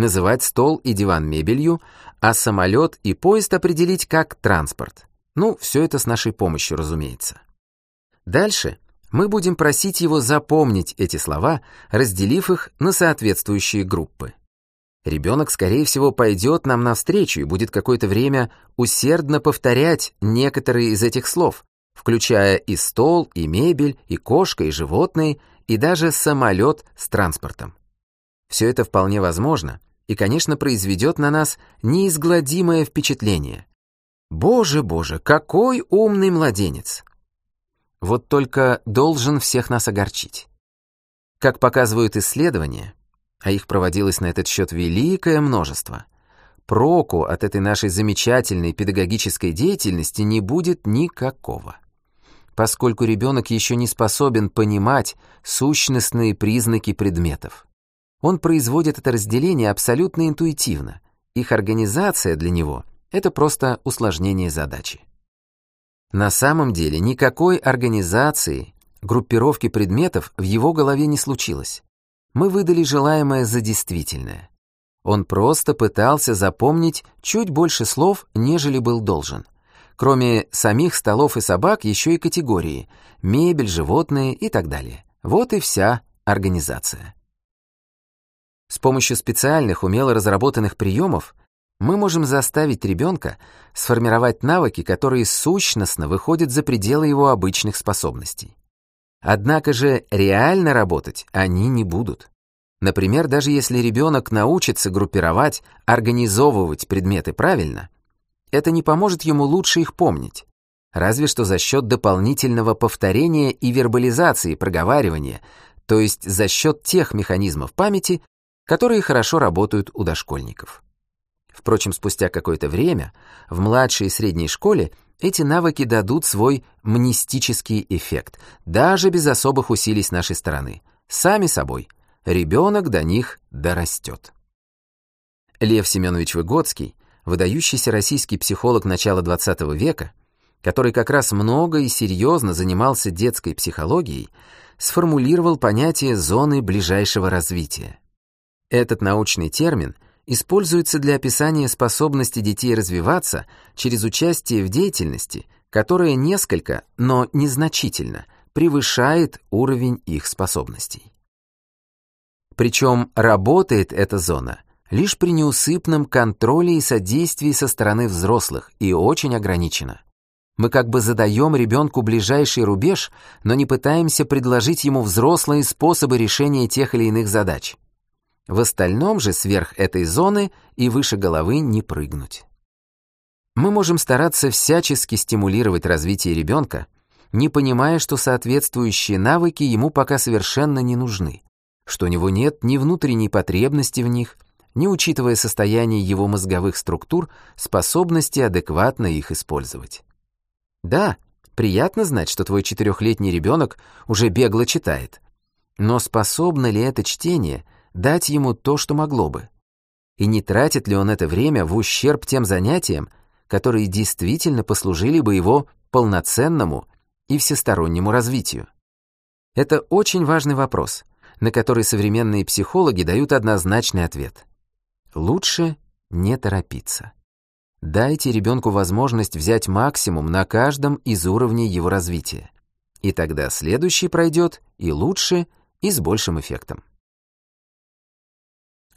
называть стол и диван мебелью, а самолет и поезд определить как транспорт. Ну, все это с нашей помощью, разумеется. Дальше мы будем просить его запомнить эти слова, разделив их на соответствующие группы. Ребенок, скорее всего, пойдет нам навстречу и будет какое-то время усердно повторять некоторые из этих слов, включая и стол, и мебель, и кошка, и животные, и даже самолет с транспортом. Все это вполне возможно и, конечно, произведет на нас неизгладимое впечатление. Боже, боже, какой умный младенец! Вот только должен всех нас огорчить. Как показывают исследования, а их проводилось на этот счет великое множество, проку от этой нашей замечательной педагогической деятельности не будет никакого. Поскольку ребенок еще не способен понимать сущностные признаки предметов. Он производит это разделение абсолютно интуитивно. Их организация для него — это просто усложнение задачи. На самом деле никакой организации, группировки предметов в его голове не случилось. Мы выдали желаемое за действительное. Он просто пытался запомнить чуть больше слов, нежели был должен. Кроме самих столов и собак, еще и категории — мебель, животные и так далее. Вот и вся организация. С помощью специальных, умело разработанных приемов мы можем заставить ребенка сформировать навыки, которые сущностно выходят за пределы его обычных способностей. Однако же реально работать они не будут. Например, даже если ребенок научится группировать, организовывать предметы правильно, это не поможет ему лучше их помнить, разве что за счет дополнительного повторения и вербализации проговаривания, то есть за счет тех механизмов памяти, которые хорошо работают у дошкольников. Впрочем, спустя какое-то время в младшей и средней школе эти навыки дадут свой мнистический эффект, даже без особых усилий с нашей стороны. Сами собой, ребенок до них дорастет. Лев Семенович Выгодский, выдающийся российский психолог начала XX века, который как раз много и серьезно занимался детской психологией, сформулировал понятие зоны ближайшего развития. Этот научный термин используется для описания способности детей развиваться через участие в деятельности, которая несколько, но незначительно превышает уровень их способностей. Причем работает эта зона лишь при неусыпном контроле и содействии со стороны взрослых и очень ограничена. Мы как бы задаем ребенку ближайший рубеж, но не пытаемся предложить ему взрослые способы решения тех или иных задач. В остальном же сверх этой зоны и выше головы не прыгнуть. Мы можем стараться всячески стимулировать развитие ребенка, не понимая, что соответствующие навыки ему пока совершенно не нужны, что у него нет ни внутренней потребности в них – не учитывая состояние его мозговых структур, способности адекватно их использовать. Да, приятно знать, что твой четырехлетний ребенок уже бегло читает, но способно ли это чтение дать ему то, что могло бы? И не тратит ли он это время в ущерб тем занятиям, которые действительно послужили бы его полноценному и всестороннему развитию? Это очень важный вопрос, на который современные психологи дают однозначный ответ. Лучше не торопиться. Дайте ребенку возможность взять максимум на каждом из уровней его развития. И тогда следующий пройдет и лучше, и с большим эффектом.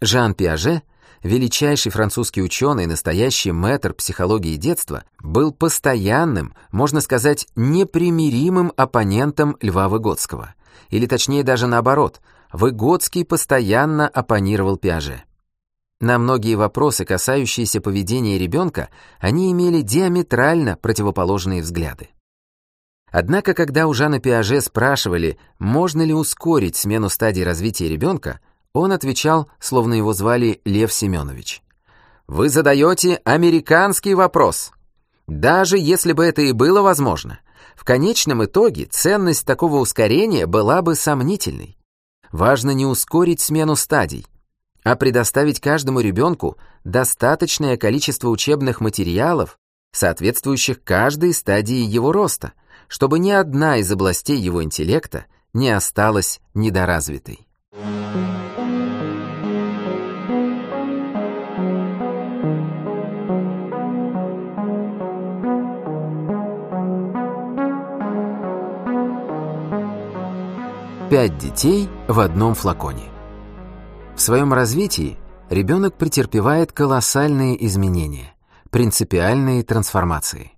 Жан Пиаже, величайший французский ученый, настоящий мэтр психологии детства, был постоянным, можно сказать, непримиримым оппонентом Льва Выгодского. Или точнее даже наоборот, Выгодский постоянно оппонировал Пиаже. На многие вопросы, касающиеся поведения ребенка, они имели диаметрально противоположные взгляды. Однако, когда у Жана Пиаже спрашивали, можно ли ускорить смену стадий развития ребенка, он отвечал, словно его звали Лев Семенович. «Вы задаете американский вопрос. Даже если бы это и было возможно, в конечном итоге ценность такого ускорения была бы сомнительной. Важно не ускорить смену стадий, а предоставить каждому ребенку достаточное количество учебных материалов, соответствующих каждой стадии его роста, чтобы ни одна из областей его интеллекта не осталась недоразвитой. Пять детей в одном флаконе. В своем развитии ребенок претерпевает колоссальные изменения, принципиальные трансформации.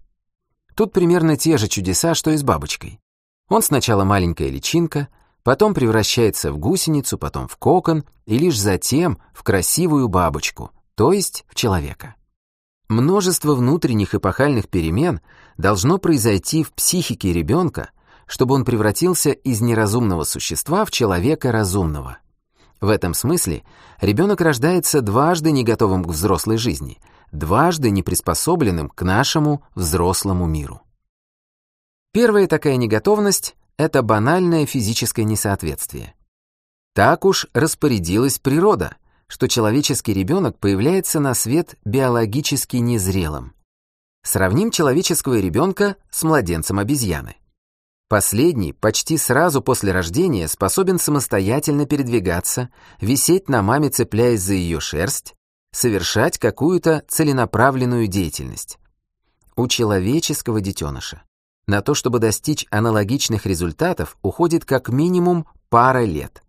Тут примерно те же чудеса, что и с бабочкой. Он сначала маленькая личинка, потом превращается в гусеницу, потом в кокон и лишь затем в красивую бабочку, то есть в человека. Множество внутренних эпохальных перемен должно произойти в психике ребенка, чтобы он превратился из неразумного существа в человека разумного. В этом смысле ребенок рождается дважды не готовым к взрослой жизни, дважды не приспособленным к нашему взрослому миру. Первая такая неготовность — это банальное физическое несоответствие. Так уж распорядилась природа, что человеческий ребенок появляется на свет биологически незрелым. Сравним человеческого ребенка с младенцем обезьяны. Последний почти сразу после рождения способен самостоятельно передвигаться, висеть на маме, цепляясь за ее шерсть, совершать какую-то целенаправленную деятельность. У человеческого детеныша на то, чтобы достичь аналогичных результатов, уходит как минимум пара лет.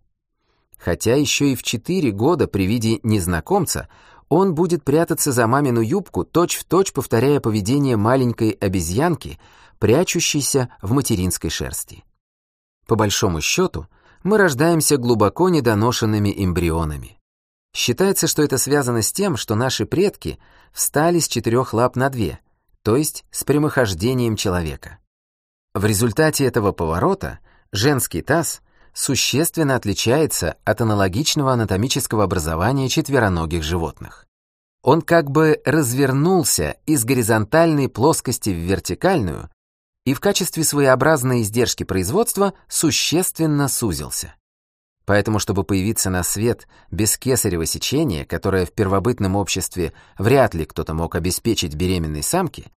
Хотя еще и в 4 года при виде незнакомца он будет прятаться за мамину юбку, точь-в-точь точь повторяя поведение маленькой обезьянки, прячущейся в материнской шерсти. По большому счету, мы рождаемся глубоко недоношенными эмбрионами. Считается, что это связано с тем, что наши предки встали с четырех лап на две, то есть с прямохождением человека. В результате этого поворота женский таз существенно отличается от аналогичного анатомического образования четвероногих животных. он как бы развернулся из горизонтальной плоскости в вертикальную и в качестве своеобразной издержки производства существенно сузился. Поэтому, чтобы появиться на свет без кесарево сечения, которое в первобытном обществе вряд ли кто-то мог обеспечить беременной самке,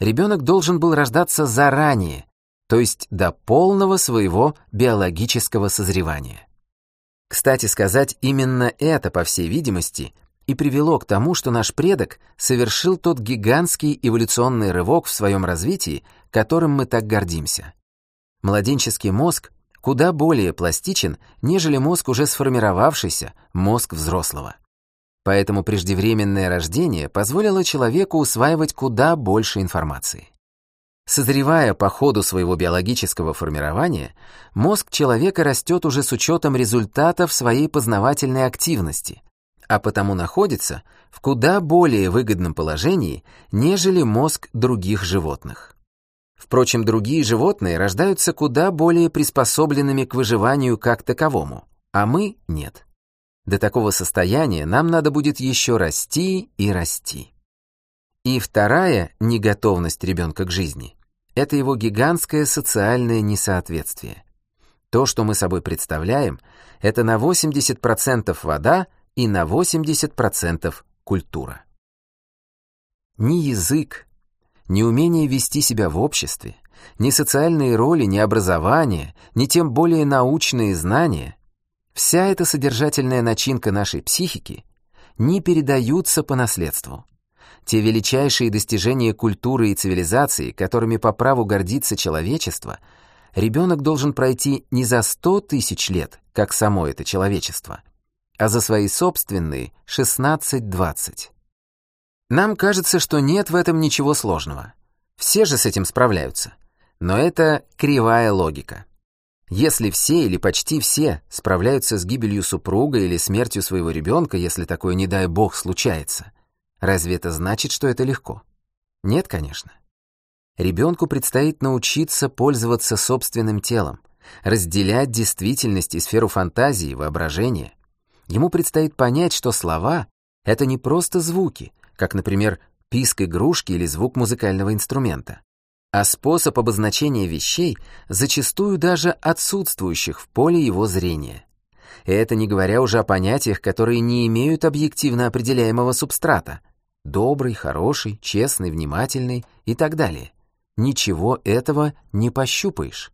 ребенок должен был рождаться заранее, то есть до полного своего биологического созревания. Кстати сказать, именно это, по всей видимости, и привело к тому, что наш предок совершил тот гигантский эволюционный рывок в своем развитии, которым мы так гордимся. Младенческий мозг куда более пластичен, нежели мозг уже сформировавшийся, мозг взрослого. Поэтому преждевременное рождение позволило человеку усваивать куда больше информации. Созревая по ходу своего биологического формирования, мозг человека растет уже с учетом результатов своей познавательной активности, а потому находится в куда более выгодном положении, нежели мозг других животных. Впрочем, другие животные рождаются куда более приспособленными к выживанию как таковому, а мы — нет. До такого состояния нам надо будет еще расти и расти. И вторая неготовность ребенка к жизни — это его гигантское социальное несоответствие. То, что мы собой представляем, это на 80% вода и на 80% культура. Ни язык, ни умение вести себя в обществе, ни социальные роли, ни образование, ни тем более научные знания, вся эта содержательная начинка нашей психики не передаются по наследству. Те величайшие достижения культуры и цивилизации, которыми по праву гордится человечество, ребенок должен пройти не за сто тысяч лет, как само это человечество, а за свои собственные 16-20. Нам кажется, что нет в этом ничего сложного. Все же с этим справляются. Но это кривая логика. Если все или почти все справляются с гибелью супруга или смертью своего ребенка, если такое, не дай бог, случается, разве это значит, что это легко? Нет, конечно. Ребенку предстоит научиться пользоваться собственным телом, разделять действительность и сферу фантазии, воображения. Ему предстоит понять, что слова — это не просто звуки, как, например, писк игрушки или звук музыкального инструмента, а способ обозначения вещей, зачастую даже отсутствующих в поле его зрения. И это не говоря уже о понятиях, которые не имеют объективно определяемого субстрата. Добрый, хороший, честный, внимательный и так далее. Ничего этого не пощупаешь.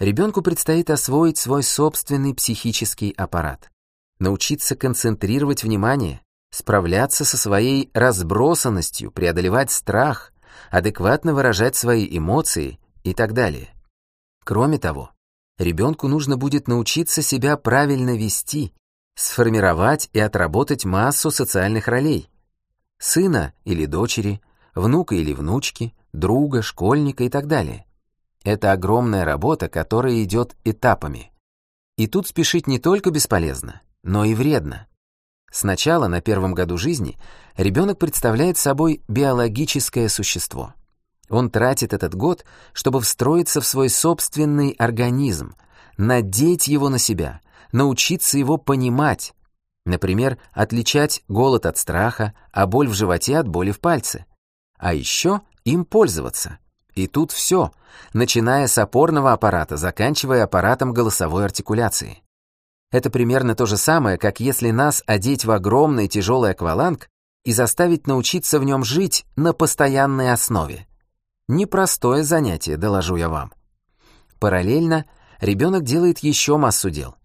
Ребенку предстоит освоить свой собственный психический аппарат, научиться концентрировать внимание, справляться со своей разбросанностью, преодолевать страх, адекватно выражать свои эмоции и так далее. Кроме того, ребенку нужно будет научиться себя правильно вести, сформировать и отработать массу социальных ролей. Сына или дочери, внука или внучки, друга, школьника и так далее. Это огромная работа, которая идет этапами. И тут спешить не только бесполезно, но и вредно. Сначала, на первом году жизни, ребенок представляет собой биологическое существо. Он тратит этот год, чтобы встроиться в свой собственный организм, надеть его на себя, научиться его понимать, например, отличать голод от страха, а боль в животе от боли в пальце. А еще им пользоваться. И тут все, начиная с опорного аппарата, заканчивая аппаратом голосовой артикуляции. Это примерно то же самое, как если нас одеть в огромный тяжелый акваланг и заставить научиться в нем жить на постоянной основе. Непростое занятие, доложу я вам. Параллельно ребенок делает еще массу дел.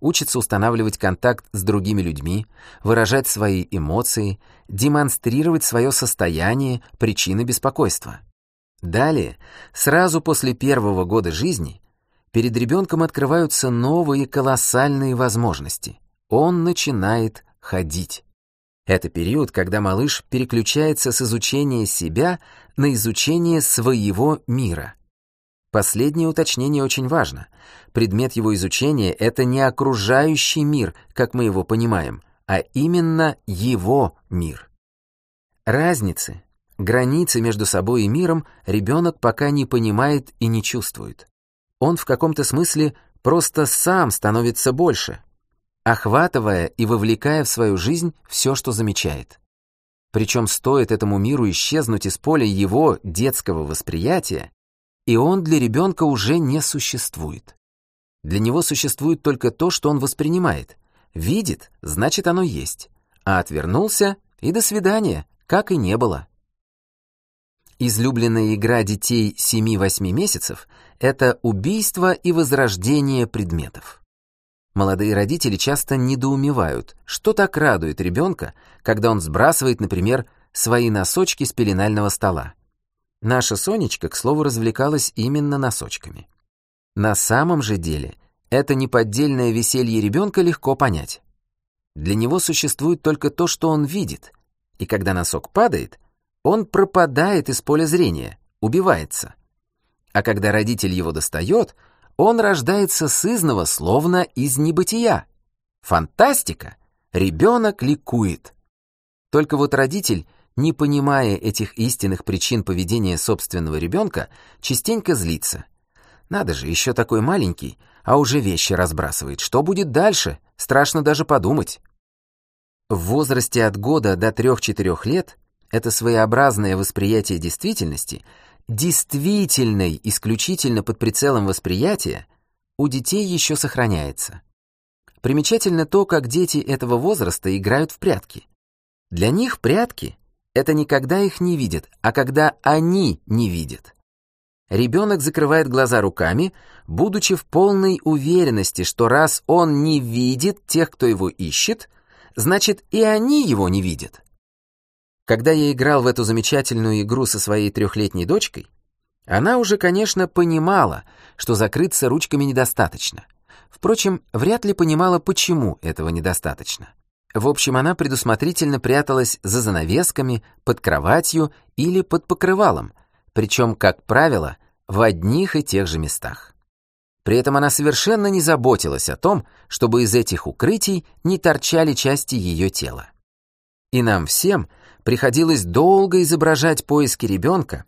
Учится устанавливать контакт с другими людьми, выражать свои эмоции, демонстрировать свое состояние, причины беспокойства. Далее, сразу после первого года жизни, перед ребенком открываются новые колоссальные возможности. Он начинает ходить. Это период, когда малыш переключается с изучения себя на изучение своего мира. Последнее уточнение очень важно. Предмет его изучения — это не окружающий мир, как мы его понимаем, а именно его мир. Разницы, границы между собой и миром ребенок пока не понимает и не чувствует он в каком-то смысле просто сам становится больше. охватывая и вовлекая в свою жизнь все, что замечает. Причем стоит этому миру исчезнуть из поля его детского восприятия, и он для ребенка уже не существует. Для него существует только то, что он воспринимает. Видит, значит оно есть. А отвернулся, и до свидания, как и не было. Излюбленная игра детей 7-8 месяцев — это убийство и возрождение предметов. Молодые родители часто недоумевают, что так радует ребенка, когда он сбрасывает, например, свои носочки с пеленального стола. Наша Сонечка, к слову, развлекалась именно носочками. На самом же деле, это неподдельное веселье ребенка легко понять. Для него существует только то, что он видит, и когда носок падает, он пропадает из поля зрения, убивается. А когда родитель его достает — он рождается сызного, словно из небытия. Фантастика! Ребенок ликует. Только вот родитель, не понимая этих истинных причин поведения собственного ребенка, частенько злится. Надо же, еще такой маленький, а уже вещи разбрасывает. Что будет дальше? Страшно даже подумать. В возрасте от года до 3-4 лет это своеобразное восприятие действительности — действительной исключительно под прицелом восприятия у детей еще сохраняется. Примечательно то, как дети этого возраста играют в прятки. Для них прятки — это не когда их не видят, а когда они не видят. Ребенок закрывает глаза руками, будучи в полной уверенности, что раз он не видит тех, кто его ищет, значит и они его не видят. Когда я играл в эту замечательную игру со своей трехлетней дочкой, она уже, конечно, понимала, что закрыться ручками недостаточно. Впрочем, вряд ли понимала, почему этого недостаточно. В общем, она предусмотрительно пряталась за занавесками, под кроватью или под покрывалом, причем, как правило, в одних и тех же местах. При этом она совершенно не заботилась о том, чтобы из этих укрытий не торчали части ее тела. И нам всем приходилось долго изображать поиски ребенка,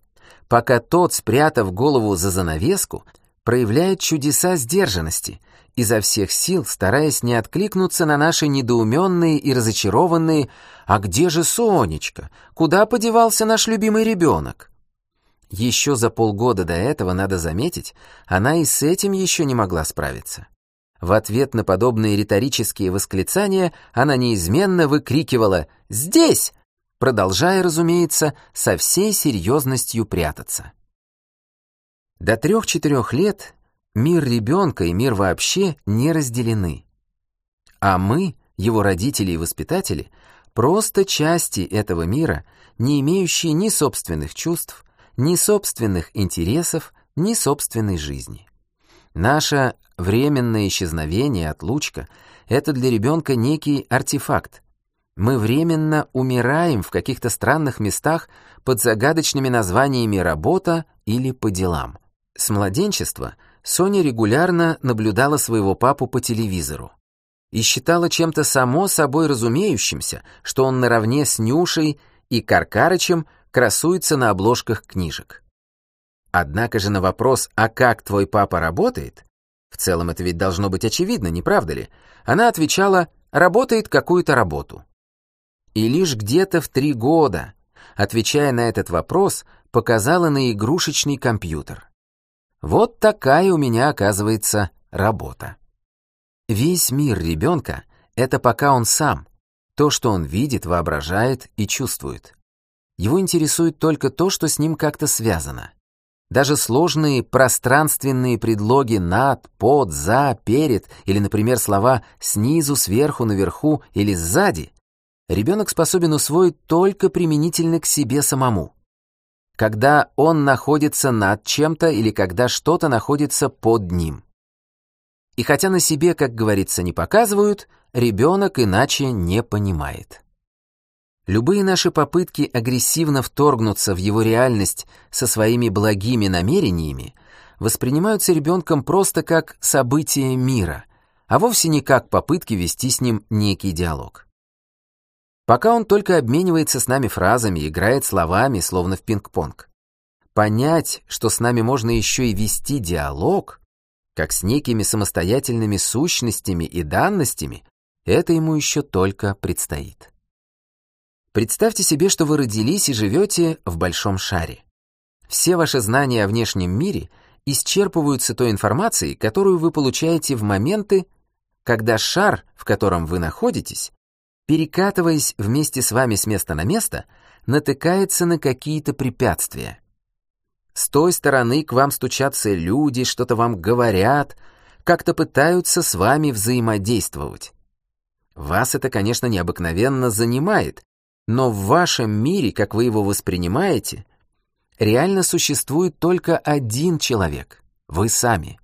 пока тот, спрятав голову за занавеску, проявляет чудеса сдержанности, изо всех сил стараясь не откликнуться на наши недоуменные и разочарованные «А где же Сонечка? Куда подевался наш любимый ребенок?» Еще за полгода до этого, надо заметить, она и с этим еще не могла справиться. В ответ на подобные риторические восклицания она неизменно выкрикивала «Здесь! Продолжая, разумеется, со всей серьезностью прятаться. До трех-четырех лет мир ребенка и мир вообще не разделены. А мы, его родители и воспитатели, просто части этого мира, не имеющие ни собственных чувств, ни собственных интересов, ни собственной жизни. Наше временное исчезновение, отлучка — это для ребенка некий артефакт, мы временно умираем в каких-то странных местах под загадочными названиями «работа» или «по делам». С младенчества Соня регулярно наблюдала своего папу по телевизору и считала чем-то само собой разумеющимся, что он наравне с Нюшей и Каркарычем красуется на обложках книжек. Однако же на вопрос «А как твой папа работает?» В целом это ведь должно быть очевидно, не правда ли? Она отвечала «Работает какую-то работу». И лишь где-то в три года, отвечая на этот вопрос, показала на игрушечный компьютер. Вот такая у меня, оказывается, работа. Весь мир ребенка — это пока он сам, то, что он видит, воображает и чувствует. Его интересует только то, что с ним как-то связано. Даже сложные пространственные предлоги «над», «под», «за», «перед» или, например, слова «снизу», «сверху», «наверху» или «сзади» ребенок способен усвоить только применительно к себе самому. Когда он находится над чем-то или когда что-то находится под ним. И хотя на себе, как говорится, не показывают, ребенок иначе не понимает. Любые наши попытки агрессивно вторгнуться в его реальность со своими благими намерениями воспринимаются ребенком просто как событие мира, а вовсе не как попытки вести с ним некий диалог. Пока он только обменивается с нами фразами, играет словами, словно в пинг-понг. Понять, что с нами можно еще и вести диалог, как с некими самостоятельными сущностями и данностями, Это ему еще только предстоит. Представьте себе, что вы родились и живете в большом шаре. Все ваши знания о внешнем мире исчерпываются той информацией, которую вы получаете в моменты, когда шар, в котором вы находитесь, перекатываясь вместе с вами с места на место, натыкается на какие-то препятствия. С той стороны к вам стучатся люди, что-то вам говорят, как-то пытаются с вами взаимодействовать. Вас это, конечно, необыкновенно занимает, но в вашем мире, как вы его воспринимаете, реально существует только один человек — вы сами.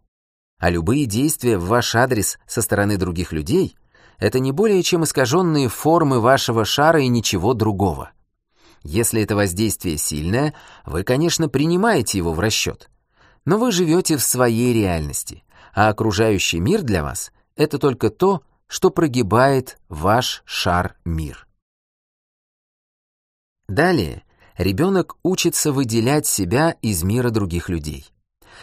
А любые действия в ваш адрес со стороны других людей — это не более чем искаженные формы вашего шара и ничего другого. Если это воздействие сильное, вы, конечно, принимаете его в расчет. Но вы живете в своей реальности, а окружающий мир для вас — это только то, что прогибает ваш шар-мир. Далее ребенок учится выделять себя из мира других людей.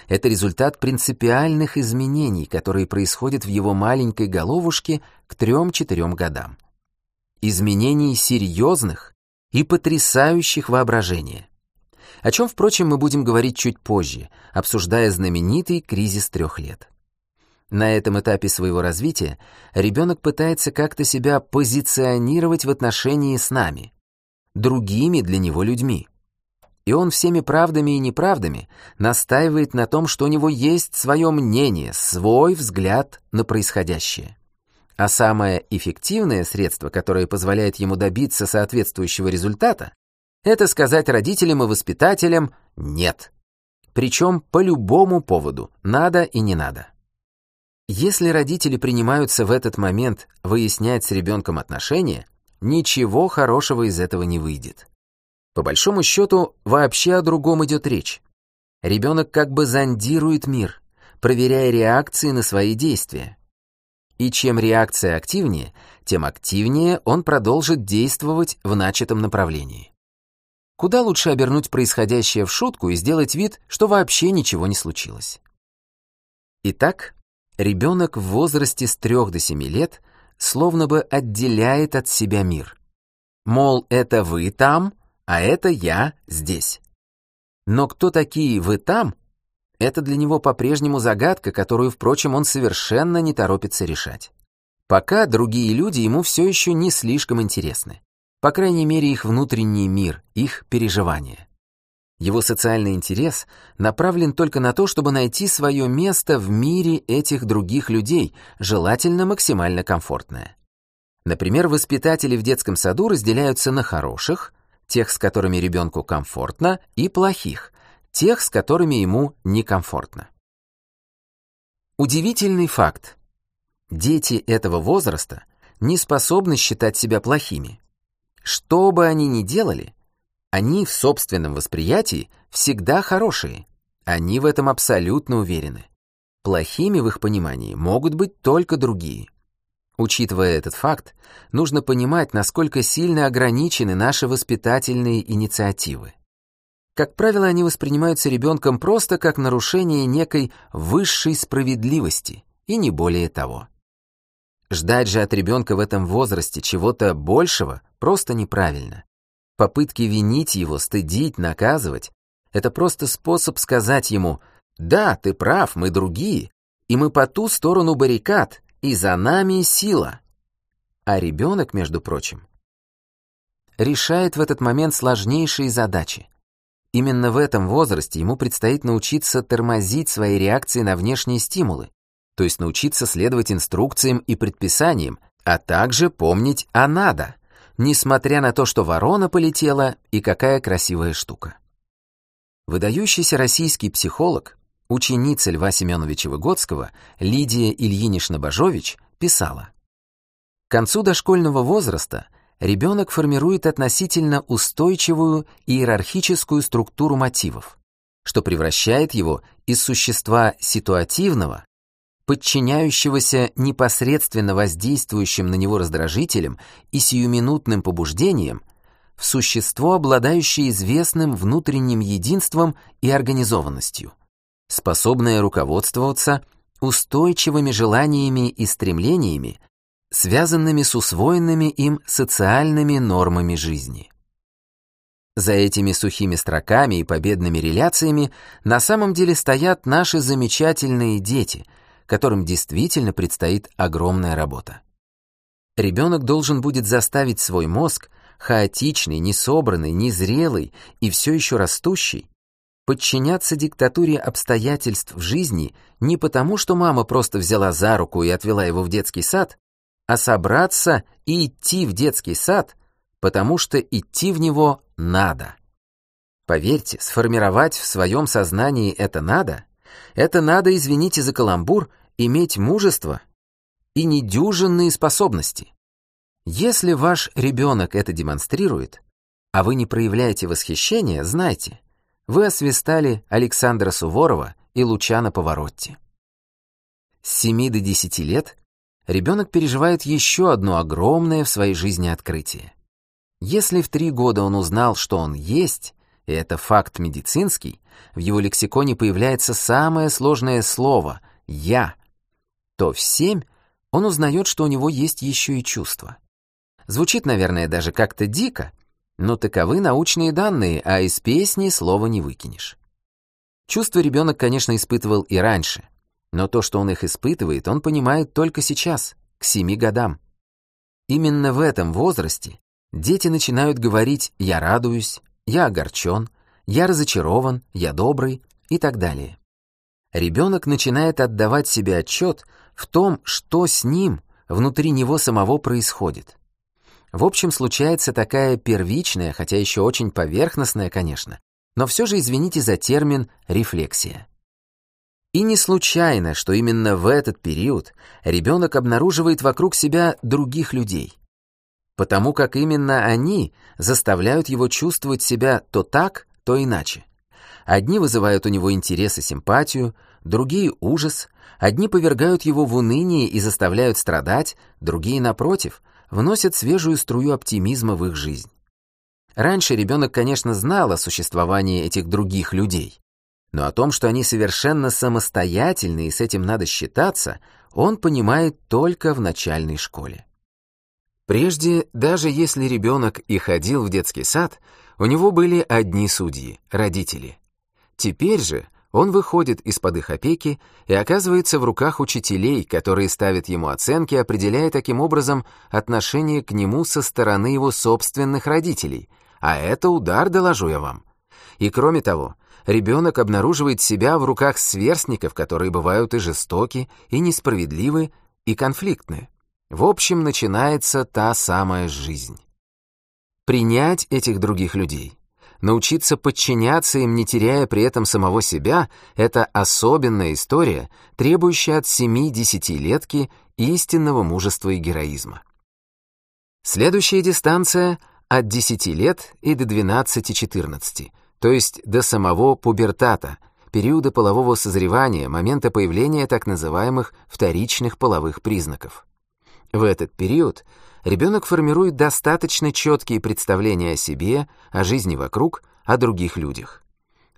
Это результат принципиальных изменений, которые происходят в его маленькой головушке к 3-4 годам. Изменений серьезных и потрясающих воображения. О чем, впрочем, мы будем говорить чуть позже, обсуждая знаменитый кризис трех лет. На этом этапе своего развития ребенок пытается как-то себя позиционировать в отношении с нами, другими для него людьми. И он всеми правдами и неправдами настаивает на том, что у него есть свое мнение, свой взгляд на происходящее. А самое эффективное средство, которое позволяет ему добиться соответствующего результата, это сказать родителям и воспитателям «нет». Причем по любому поводу, надо и не надо. Если родители принимаются в этот момент выяснять с ребенком отношения, ничего хорошего из этого не выйдет. По большому счету, вообще о другом идет речь. Ребенок как бы зондирует мир, проверяя реакции на свои действия. И чем реакция активнее, тем активнее он продолжит действовать в начатом направлении. Куда лучше обернуть происходящее в шутку и сделать вид, что вообще ничего не случилось. Итак, ребенок в возрасте с 3 до 7 лет словно бы отделяет от себя мир. Мол, это вы там, а это я здесь. Но кто такие вы там, это для него по-прежнему загадка, которую, впрочем, он совершенно не торопится решать. Пока другие люди ему все еще не слишком интересны. По крайней мере, их внутренний мир, их переживания. Его социальный интерес направлен только на то, чтобы найти свое место в мире этих других людей, желательно максимально комфортное. Например, воспитатели в детском саду разделяются на хороших, тех, с которыми ребенку комфортно, и плохих, тех, с которыми ему некомфортно. Удивительный факт. Дети этого возраста не способны считать себя плохими. Что бы они ни делали, они в собственном восприятии всегда хорошие. Они в этом абсолютно уверены. Плохими в их понимании могут быть только другие. Учитывая этот факт, нужно понимать, насколько сильно ограничены наши воспитательные инициативы. Как правило, они воспринимаются ребенком просто как нарушение некой высшей справедливости, и не более того. Ждать же от ребенка в этом возрасте чего-то большего просто неправильно. Попытки винить его, стыдить, наказывать — это просто способ сказать ему «Да, ты прав, мы другие, и мы по ту сторону баррикад, и за нами сила». А ребенок, между прочим, решает в этот момент сложнейшие задачи. Именно в этом возрасте ему предстоит научиться тормозить свои реакции на внешние стимулы, то есть научиться следовать инструкциям и предписаниям, а также помнить о надо несмотря на то, что ворона полетела и какая красивая штука. Выдающийся российский психолог, ученица Льва Семеновича Выгодского Лидия Ильинична-Бажович писала, «К концу дошкольного возраста ребенок формирует относительно устойчивую иерархическую структуру мотивов, что превращает его из существа ситуативного подчиняющегося непосредственно воздействующим на него раздражителям и сиюминутным побуждениям, в существо, обладающее известным внутренним единством и организованностью, способное руководствоваться устойчивыми желаниями и стремлениями связанными с усвоенными им социальными нормами жизни. За этими сухими строками и победными реляциями на самом деле стоят наши замечательные дети, которым действительно предстоит огромная работа. Ребенок должен будет заставить свой мозг, хаотичный, несобранный, незрелый и все еще растущий, подчиняться диктатуре обстоятельств в жизни не потому, что мама просто взяла за руку и отвела его в детский сад, а собраться и идти в детский сад, потому что идти в него надо. Поверьте, сформировать в своем сознании это надо, это надо, извините за каламбур, иметь мужество и недюжинные способности. Если ваш ребенок это демонстрирует, а вы не проявляете восхищения, знайте, вы освистали Александра Суворова и Лучана Поворотти. С 7 до 10 лет ребенок переживает еще одно огромное в своей жизни открытие. Если в три года он узнал, что он есть, и это факт медицинский, в его лексиконе появляется самое сложное слово «я», то в семь он узнает, что у него есть еще и чувства. Звучит, наверное, даже как-то дико, но таковы научные данные, а из песни слова не выкинешь. Чувства ребенок, конечно, испытывал и раньше, но то, что он их испытывает, он понимает только сейчас, к семи годам. Именно в этом возрасте Дети начинают говорить «я радуюсь», «я огорчен», «я разочарован», «я добрый» и так далее. Ребенок начинает отдавать себе отчет в том, что с ним, внутри него самого происходит. В общем, случается такая первичная, хотя еще очень поверхностная, конечно, но все же извините за термин «рефлексия». И не случайно, что именно в этот период ребенок обнаруживает вокруг себя других людей потому как именно они заставляют его чувствовать себя то так, то иначе. Одни вызывают у него интерес и симпатию, другие — ужас, одни повергают его в уныние и заставляют страдать, другие, напротив, вносят свежую струю оптимизма в их жизнь. Раньше ребенок, конечно, знал о существовании этих других людей, но о том, что они совершенно самостоятельны и с этим надо считаться, он понимает только в начальной школе. Прежде, даже если ребенок и ходил в детский сад, у него были одни судьи — родители. Теперь же он выходит из-под их опеки и оказывается в руках учителей, которые ставят ему оценки, определяя таким образом отношение к нему со стороны его собственных родителей. А это удар, доложу я вам. И кроме того, ребенок обнаруживает себя в руках сверстников, которые бывают и жестоки, и несправедливы, и конфликтны. В общем, начинается та самая жизнь. Принять этих других людей, научиться подчиняться им, не теряя при этом самого себя, это особенная история, требующая от 7-10-летки истинного мужества и героизма. Следующая дистанция от 10 лет и до 12-14, то есть до самого пубертата, периода полового созревания, момента появления так называемых вторичных половых признаков. В этот период ребенок формирует достаточно четкие представления о себе, о жизни вокруг, о других людях.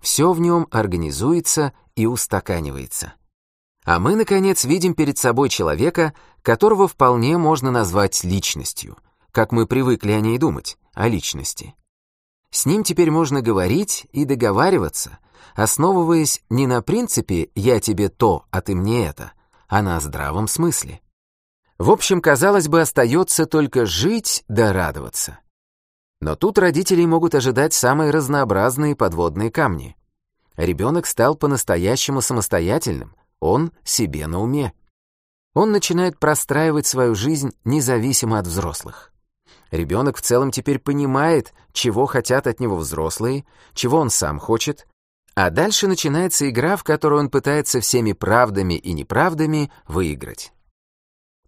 Все в нем организуется и устаканивается. А мы, наконец, видим перед собой человека, которого вполне можно назвать личностью, как мы привыкли о ней думать, о личности. С ним теперь можно говорить и договариваться, основываясь не на принципе «я тебе то, а ты мне это», а на здравом смысле. В общем, казалось бы, остается только жить да радоваться. Но тут родители могут ожидать самые разнообразные подводные камни. Ребенок стал по-настоящему самостоятельным, он себе на уме. Он начинает простраивать свою жизнь независимо от взрослых. Ребенок в целом теперь понимает, чего хотят от него взрослые, чего он сам хочет, а дальше начинается игра, в которой он пытается всеми правдами и неправдами выиграть.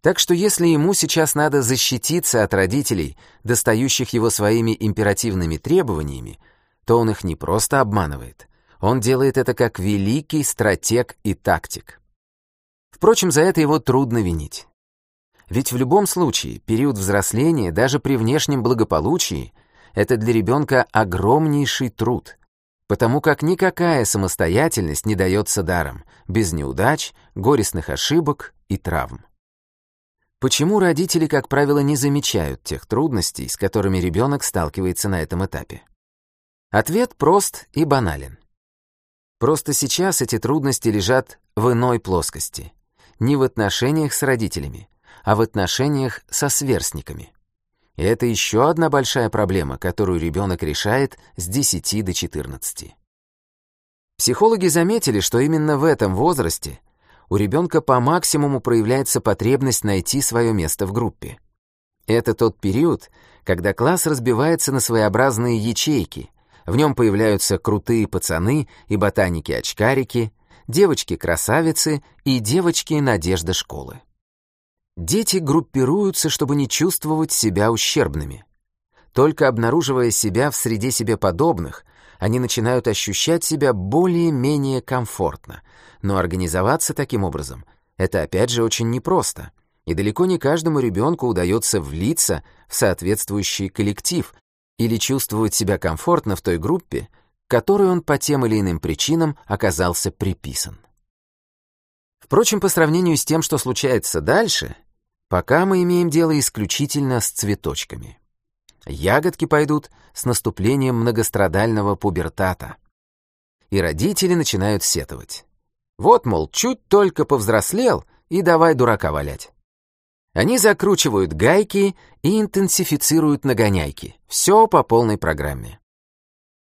Так что если ему сейчас надо защититься от родителей, достающих его своими императивными требованиями, то он их не просто обманывает. Он делает это как великий стратег и тактик. Впрочем, за это его трудно винить. Ведь в любом случае период взросления, даже при внешнем благополучии, это для ребенка огромнейший труд, потому как никакая самостоятельность не дается даром, без неудач, горестных ошибок и травм. Почему родители, как правило, не замечают тех трудностей, с которыми ребенок сталкивается на этом этапе? Ответ прост и банален. Просто сейчас эти трудности лежат в иной плоскости, не в отношениях с родителями, а в отношениях со сверстниками. И это еще одна большая проблема, которую ребенок решает с 10 до 14. Психологи заметили, что именно в этом возрасте у ребенка по максимуму проявляется потребность найти свое место в группе. Это тот период, когда класс разбивается на своеобразные ячейки. В нем появляются крутые пацаны и ботаники-очкарики, девочки-красавицы и девочки-надежда школы. Дети группируются, чтобы не чувствовать себя ущербными. Только обнаруживая себя в среде себе подобных, они начинают ощущать себя более-менее комфортно, но организоваться таким образом — это опять же очень непросто, и далеко не каждому ребенку удается влиться в соответствующий коллектив или чувствовать себя комфортно в той группе, которой он по тем или иным причинам оказался приписан. Впрочем, по сравнению с тем, что случается дальше, пока мы имеем дело исключительно с цветочками. Ягодки пойдут с наступлением многострадального пубертата. И родители начинают сетовать. Вот, мол, чуть только повзрослел, и давай дурака валять. Они закручивают гайки и интенсифицируют нагоняйки. Все по полной программе.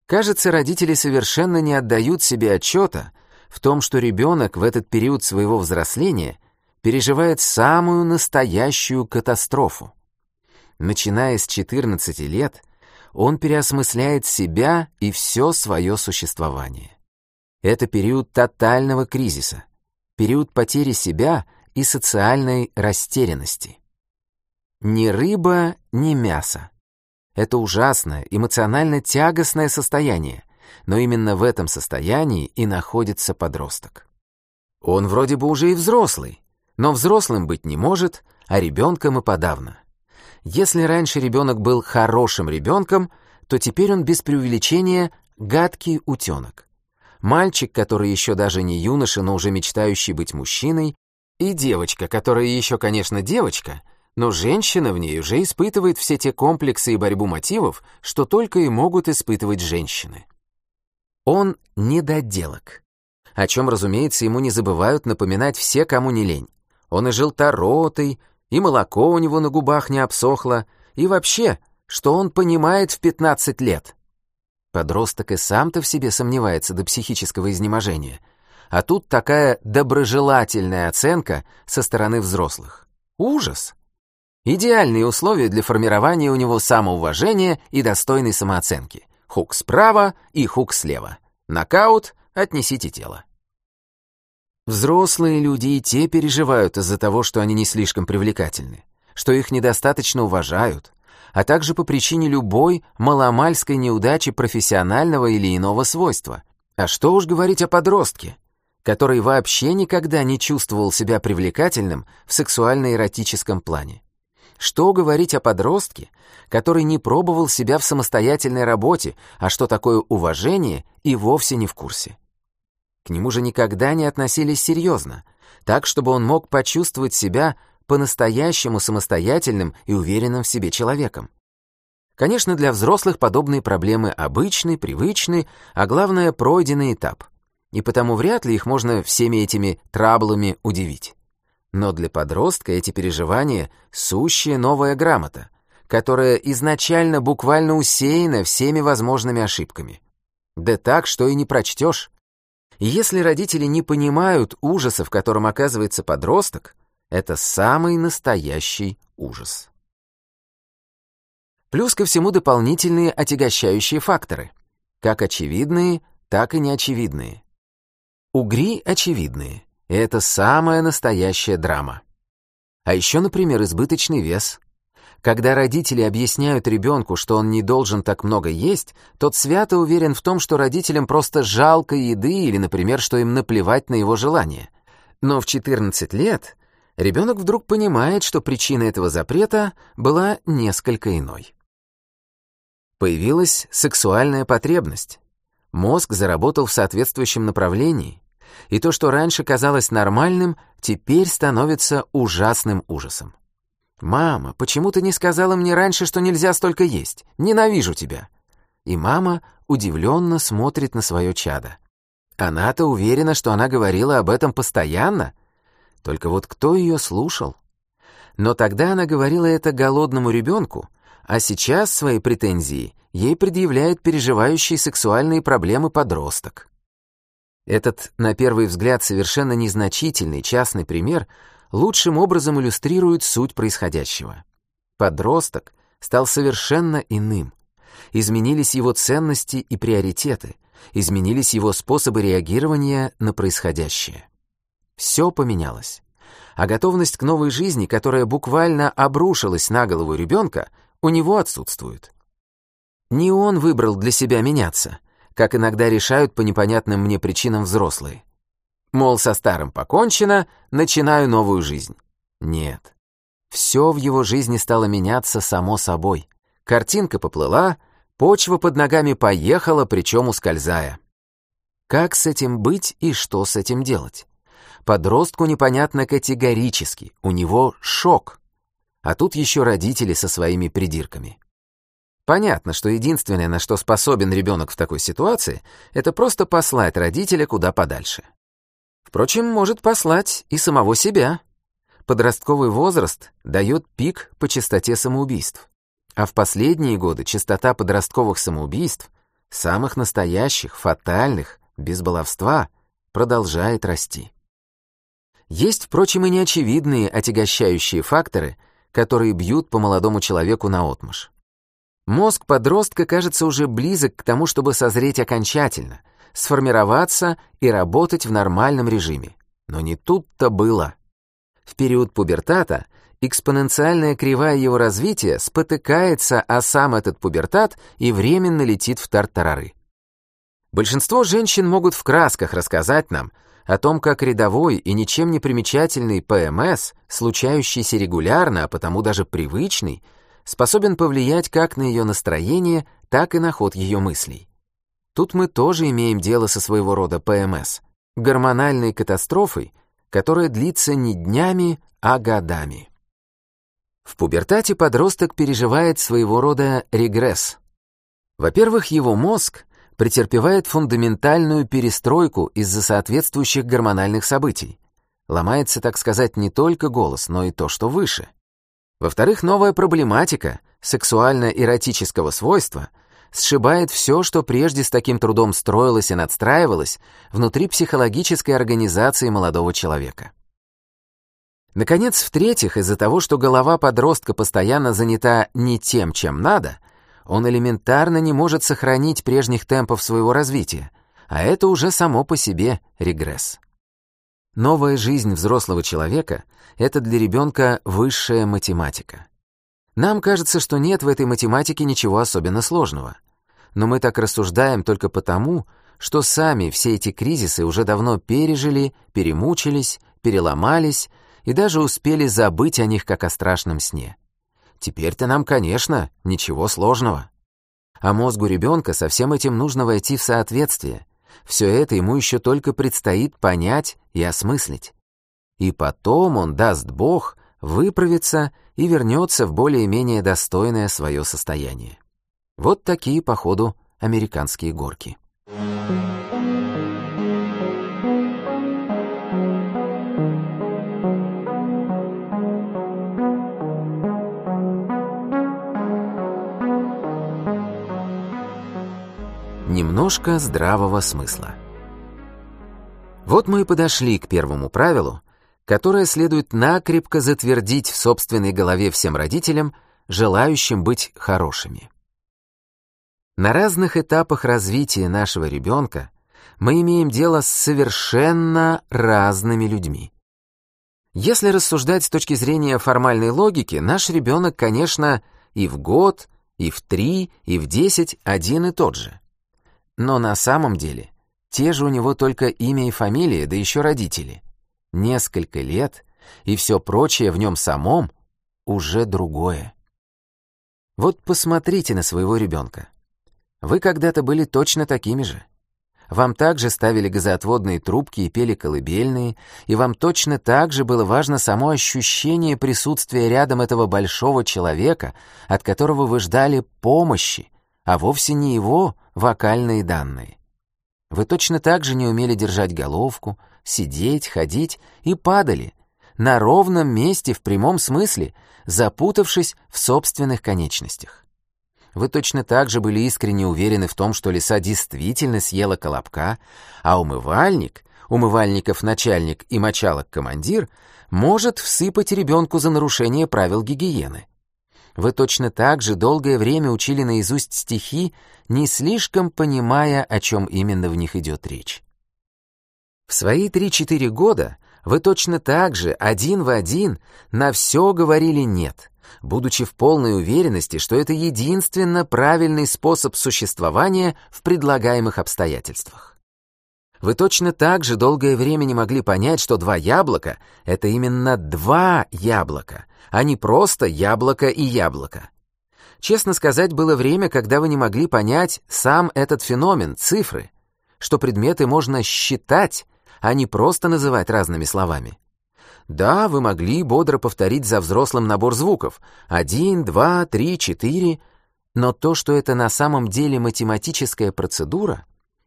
Кажется, родители совершенно не отдают себе отчета в том, что ребенок в этот период своего взросления переживает самую настоящую катастрофу. Начиная с 14 лет, он переосмысляет себя и все свое существование. Это период тотального кризиса, период потери себя и социальной растерянности. Ни рыба, ни мясо. Это ужасное, эмоционально тягостное состояние, но именно в этом состоянии и находится подросток. Он вроде бы уже и взрослый, но взрослым быть не может, а ребенком и подавно. Если раньше ребенок был хорошим ребенком, то теперь он без преувеличения гадкий утенок. Мальчик, который еще даже не юноша, но уже мечтающий быть мужчиной, и девочка, которая еще, конечно, девочка, но женщина в ней уже испытывает все те комплексы и борьбу мотивов, что только и могут испытывать женщины. Он недоделок, о чем, разумеется, ему не забывают напоминать все, кому не лень. Он и желторотый, и молоко у него на губах не обсохло, и вообще, что он понимает в 15 лет. Подросток и сам-то в себе сомневается до психического изнеможения. А тут такая доброжелательная оценка со стороны взрослых. Ужас! Идеальные условия для формирования у него самоуважения и достойной самооценки. Хук справа и хук слева. Нокаут, отнесите тело. Взрослые люди и те переживают из-за того, что они не слишком привлекательны, что их недостаточно уважают, а также по причине любой маломальской неудачи профессионального или иного свойства. А что уж говорить о подростке, который вообще никогда не чувствовал себя привлекательным в сексуально-эротическом плане. Что говорить о подростке, который не пробовал себя в самостоятельной работе, а что такое уважение и вовсе не в курсе. К нему же никогда не относились серьезно, так, чтобы он мог почувствовать себя по-настоящему самостоятельным и уверенным в себе человеком. Конечно, для взрослых подобные проблемы обычны, привычны, а главное, пройденный этап. И потому вряд ли их можно всеми этими траблами удивить. Но для подростка эти переживания — сущая новая грамота, которая изначально буквально усеяна всеми возможными ошибками. Да так, что и не прочтешь. Если родители не понимают ужаса, в котором оказывается подросток, это самый настоящий ужас. Плюс ко всему дополнительные отягощающие факторы, как очевидные, так и неочевидные. Угри очевидные, и это самая настоящая драма. А еще, например, избыточный вес, когда родители объясняют ребенку, что он не должен так много есть, тот свято уверен в том, что родителям просто жалко еды или, например, что им наплевать на его желания. Но в 14 лет ребенок вдруг понимает, что причина этого запрета была несколько иной. Появилась сексуальная потребность. Мозг заработал в соответствующем направлении, и то, что раньше казалось нормальным, теперь становится ужасным ужасом. «Мама, почему ты не сказала мне раньше, что нельзя столько есть? Ненавижу тебя!» И мама удивленно смотрит на свое чадо. Она-то уверена, что она говорила об этом постоянно. Только вот кто ее слушал? Но тогда она говорила это голодному ребенку, а сейчас свои претензии ей предъявляет переживающий сексуальные проблемы подросток. Этот, на первый взгляд, совершенно незначительный частный пример лучшим образом иллюстрирует суть происходящего. Подросток стал совершенно иным. Изменились его ценности и приоритеты, изменились его способы реагирования на происходящее. Все поменялось. А готовность к новой жизни, которая буквально обрушилась на голову ребенка, у него отсутствует. Не он выбрал для себя меняться, как иногда решают по непонятным мне причинам взрослые. Мол, со старым покончено, начинаю новую жизнь. Нет. Все в его жизни стало меняться само собой. Картинка поплыла, почва под ногами поехала, причем ускользая. Как с этим быть и что с этим делать? Подростку непонятно категорически, у него шок. А тут еще родители со своими придирками. Понятно, что единственное, на что способен ребенок в такой ситуации, это просто послать родителя куда подальше. Впрочем, может послать и самого себя. Подростковый возраст дает пик по частоте самоубийств. А в последние годы частота подростковых самоубийств, самых настоящих, фатальных, без баловства, продолжает расти. Есть, впрочем, и неочевидные отягощающие факторы, которые бьют по молодому человеку наотмашь. Мозг подростка кажется уже близок к тому, чтобы созреть окончательно, сформироваться и работать в нормальном режиме. Но не тут-то было. В период пубертата экспоненциальная кривая его развития спотыкается, а сам этот пубертат и временно летит в тартарары. Большинство женщин могут в красках рассказать нам, о том, как рядовой и ничем не примечательный ПМС, случающийся регулярно, а потому даже привычный, способен повлиять как на ее настроение, так и на ход ее мыслей. Тут мы тоже имеем дело со своего рода ПМС, гормональной катастрофой, которая длится не днями, а годами. В пубертате подросток переживает своего рода регресс. Во-первых, его мозг претерпевает фундаментальную перестройку из-за соответствующих гормональных событий. Ломается, так сказать, не только голос, но и то, что выше. Во-вторых, новая проблематика сексуально-эротического свойства сшибает все, что прежде с таким трудом строилось и надстраивалось внутри психологической организации молодого человека. Наконец, в-третьих, из-за того, что голова подростка постоянно занята не тем, чем надо, он элементарно не может сохранить прежних темпов своего развития, а это уже само по себе регресс. Новая жизнь взрослого человека — это для ребенка высшая математика. Нам кажется, что нет в этой математике ничего особенно сложного. Но мы так рассуждаем только потому, что сами все эти кризисы уже давно пережили, перемучились, переломались и даже успели забыть о них как о страшном сне. Теперь-то нам, конечно, ничего сложного. А мозгу ребенка со всем этим нужно войти в соответствие. Все это ему еще только предстоит понять и осмыслить. И потом он, даст Бог, выправится и вернется в более-менее достойное свое состояние. Вот такие, походу, американские горки. Немножко здравого смысла. Вот мы и подошли к первому правилу, которое следует накрепко затвердить в собственной голове всем родителям, желающим быть хорошими. На разных этапах развития нашего ребенка мы имеем дело с совершенно разными людьми. Если рассуждать с точки зрения формальной логики, наш ребенок, конечно, и в год, и в три, и в десять один и тот же. Но на самом деле те же у него только имя и фамилия, да еще родители. Несколько лет, и все прочее в нем самом уже другое. Вот посмотрите на своего ребенка. Вы когда-то были точно такими же. вам также ставили газоотводные трубки и пели колыбельные, и вам точно так же было важно само ощущение присутствия рядом этого большого человека, от которого вы ждали помощи, а вовсе не его вокальные данные. Вы точно так же не умели держать головку, сидеть, ходить и падали, на ровном месте в прямом смысле, запутавшись в собственных конечностях. Вы точно так же были искренне уверены в том, что лиса действительно съела колобка, а умывальник, умывальников начальник и мочалок командир, может всыпать ребенку за нарушение правил гигиены. Вы точно так же долгое время учили наизусть стихи, не слишком понимая, о чем именно в них идет речь. В свои 3-4 года вы точно так же, один в один, на все говорили «нет», будучи в полной уверенности, что это единственно правильный способ существования в предлагаемых обстоятельствах. Вы точно так же долгое время не могли понять, что два яблока — это именно два яблока, а не просто яблоко и яблоко. Честно сказать, было время, когда вы не могли понять сам этот феномен, цифры, что предметы можно считать, а не просто называть разными словами. Да, вы могли бодро повторить за взрослым набор звуков. Один, два, три, четыре. Но то, что это на самом деле математическая процедура,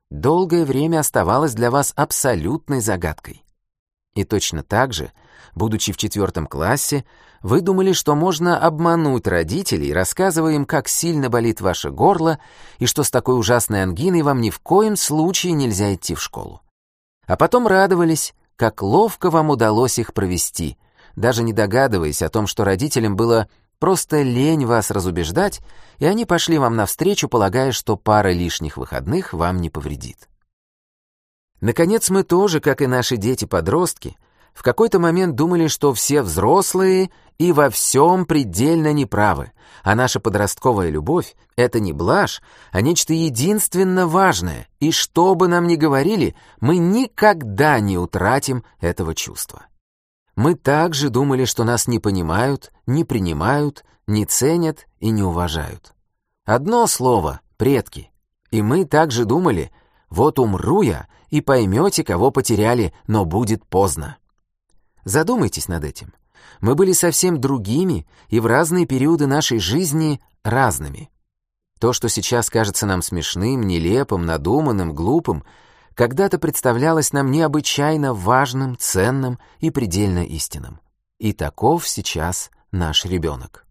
долгое время оставалось для вас абсолютной загадкой. И точно так же, будучи в четвертом классе, вы думали, что можно обмануть родителей, рассказывая им, как сильно болит ваше горло и что с такой ужасной ангиной вам ни в коем случае нельзя идти в школу. А потом радовались, как ловко вам удалось их провести, даже не догадываясь о том, что родителям было просто лень вас разубеждать, и они пошли вам навстречу, полагая, что пара лишних выходных вам не повредит. Наконец, мы тоже, как и наши дети-подростки, в какой-то момент думали, что все взрослые и во всем предельно неправы, а наша подростковая любовь — это не блажь, а нечто единственно важное, и что бы нам ни говорили, мы никогда не утратим этого чувства. Мы также думали, что нас не понимают, не принимают, не ценят и не уважают. Одно слово — предки. И мы также думали, вот умру я, и поймете, кого потеряли, но будет поздно. Задумайтесь над этим. Мы были совсем другими и в разные периоды нашей жизни разными. То, что сейчас кажется нам смешным, нелепым, надуманным, глупым, когда-то представлялось нам необычайно важным, ценным и предельно истинным. И таков сейчас наш ребенок.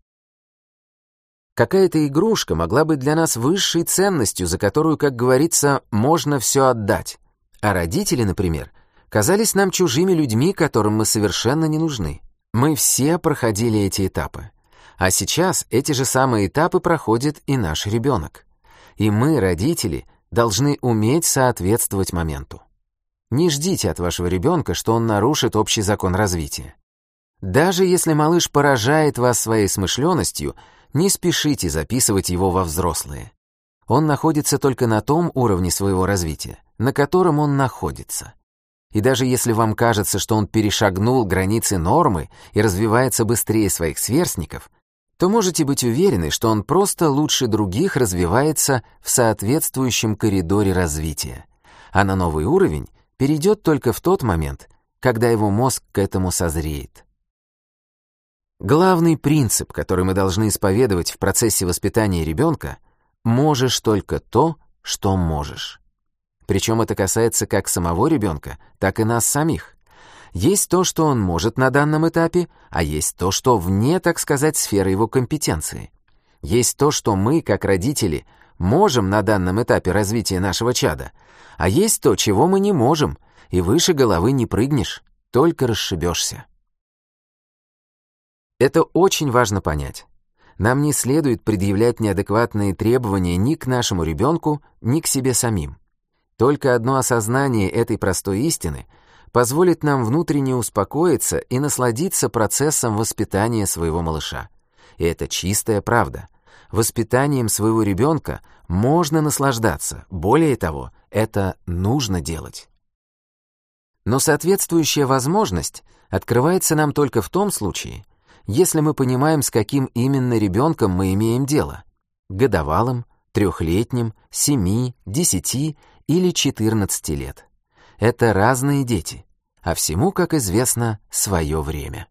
Какая-то игрушка могла быть для нас высшей ценностью, за которую, как говорится, можно все отдать. А родители, например, казались нам чужими людьми, которым мы совершенно не нужны. Мы все проходили эти этапы. А сейчас эти же самые этапы проходит и наш ребенок. И мы, родители, должны уметь соответствовать моменту. Не ждите от вашего ребенка, что он нарушит общий закон развития. Даже если малыш поражает вас своей смышленностью, не спешите записывать его во взрослые. Он находится только на том уровне своего развития, на котором он находится. И даже если вам кажется, что он перешагнул границы нормы и развивается быстрее своих сверстников, то можете быть уверены, что он просто лучше других развивается в соответствующем коридоре развития. А на новый уровень перейдет только в тот момент, когда его мозг к этому созреет. Главный принцип, который мы должны исповедовать в процессе воспитания ребенка — можешь только то, что можешь. Причем это касается как самого ребенка, так и нас самих. Есть то, что он может на данном этапе, а есть то, что вне, так сказать, сферы его компетенции. Есть то, что мы, как родители, можем на данном этапе развития нашего чада, а есть то, чего мы не можем, и выше головы не прыгнешь, только расшибешься. Это очень важно понять. Нам не следует предъявлять неадекватные требования ни к нашему ребенку, ни к себе самим. Только одно осознание этой простой истины позволит нам внутренне успокоиться и насладиться процессом воспитания своего малыша. И это чистая правда. Воспитанием своего ребенка можно наслаждаться, более того, это нужно делать. Но соответствующая возможность открывается нам только в том случае, если мы понимаем, с каким именно ребенком мы имеем дело. Годовалым, трехлетним, семи, десяти или 14 лет. Это разные дети, а всему, как известно, свое время.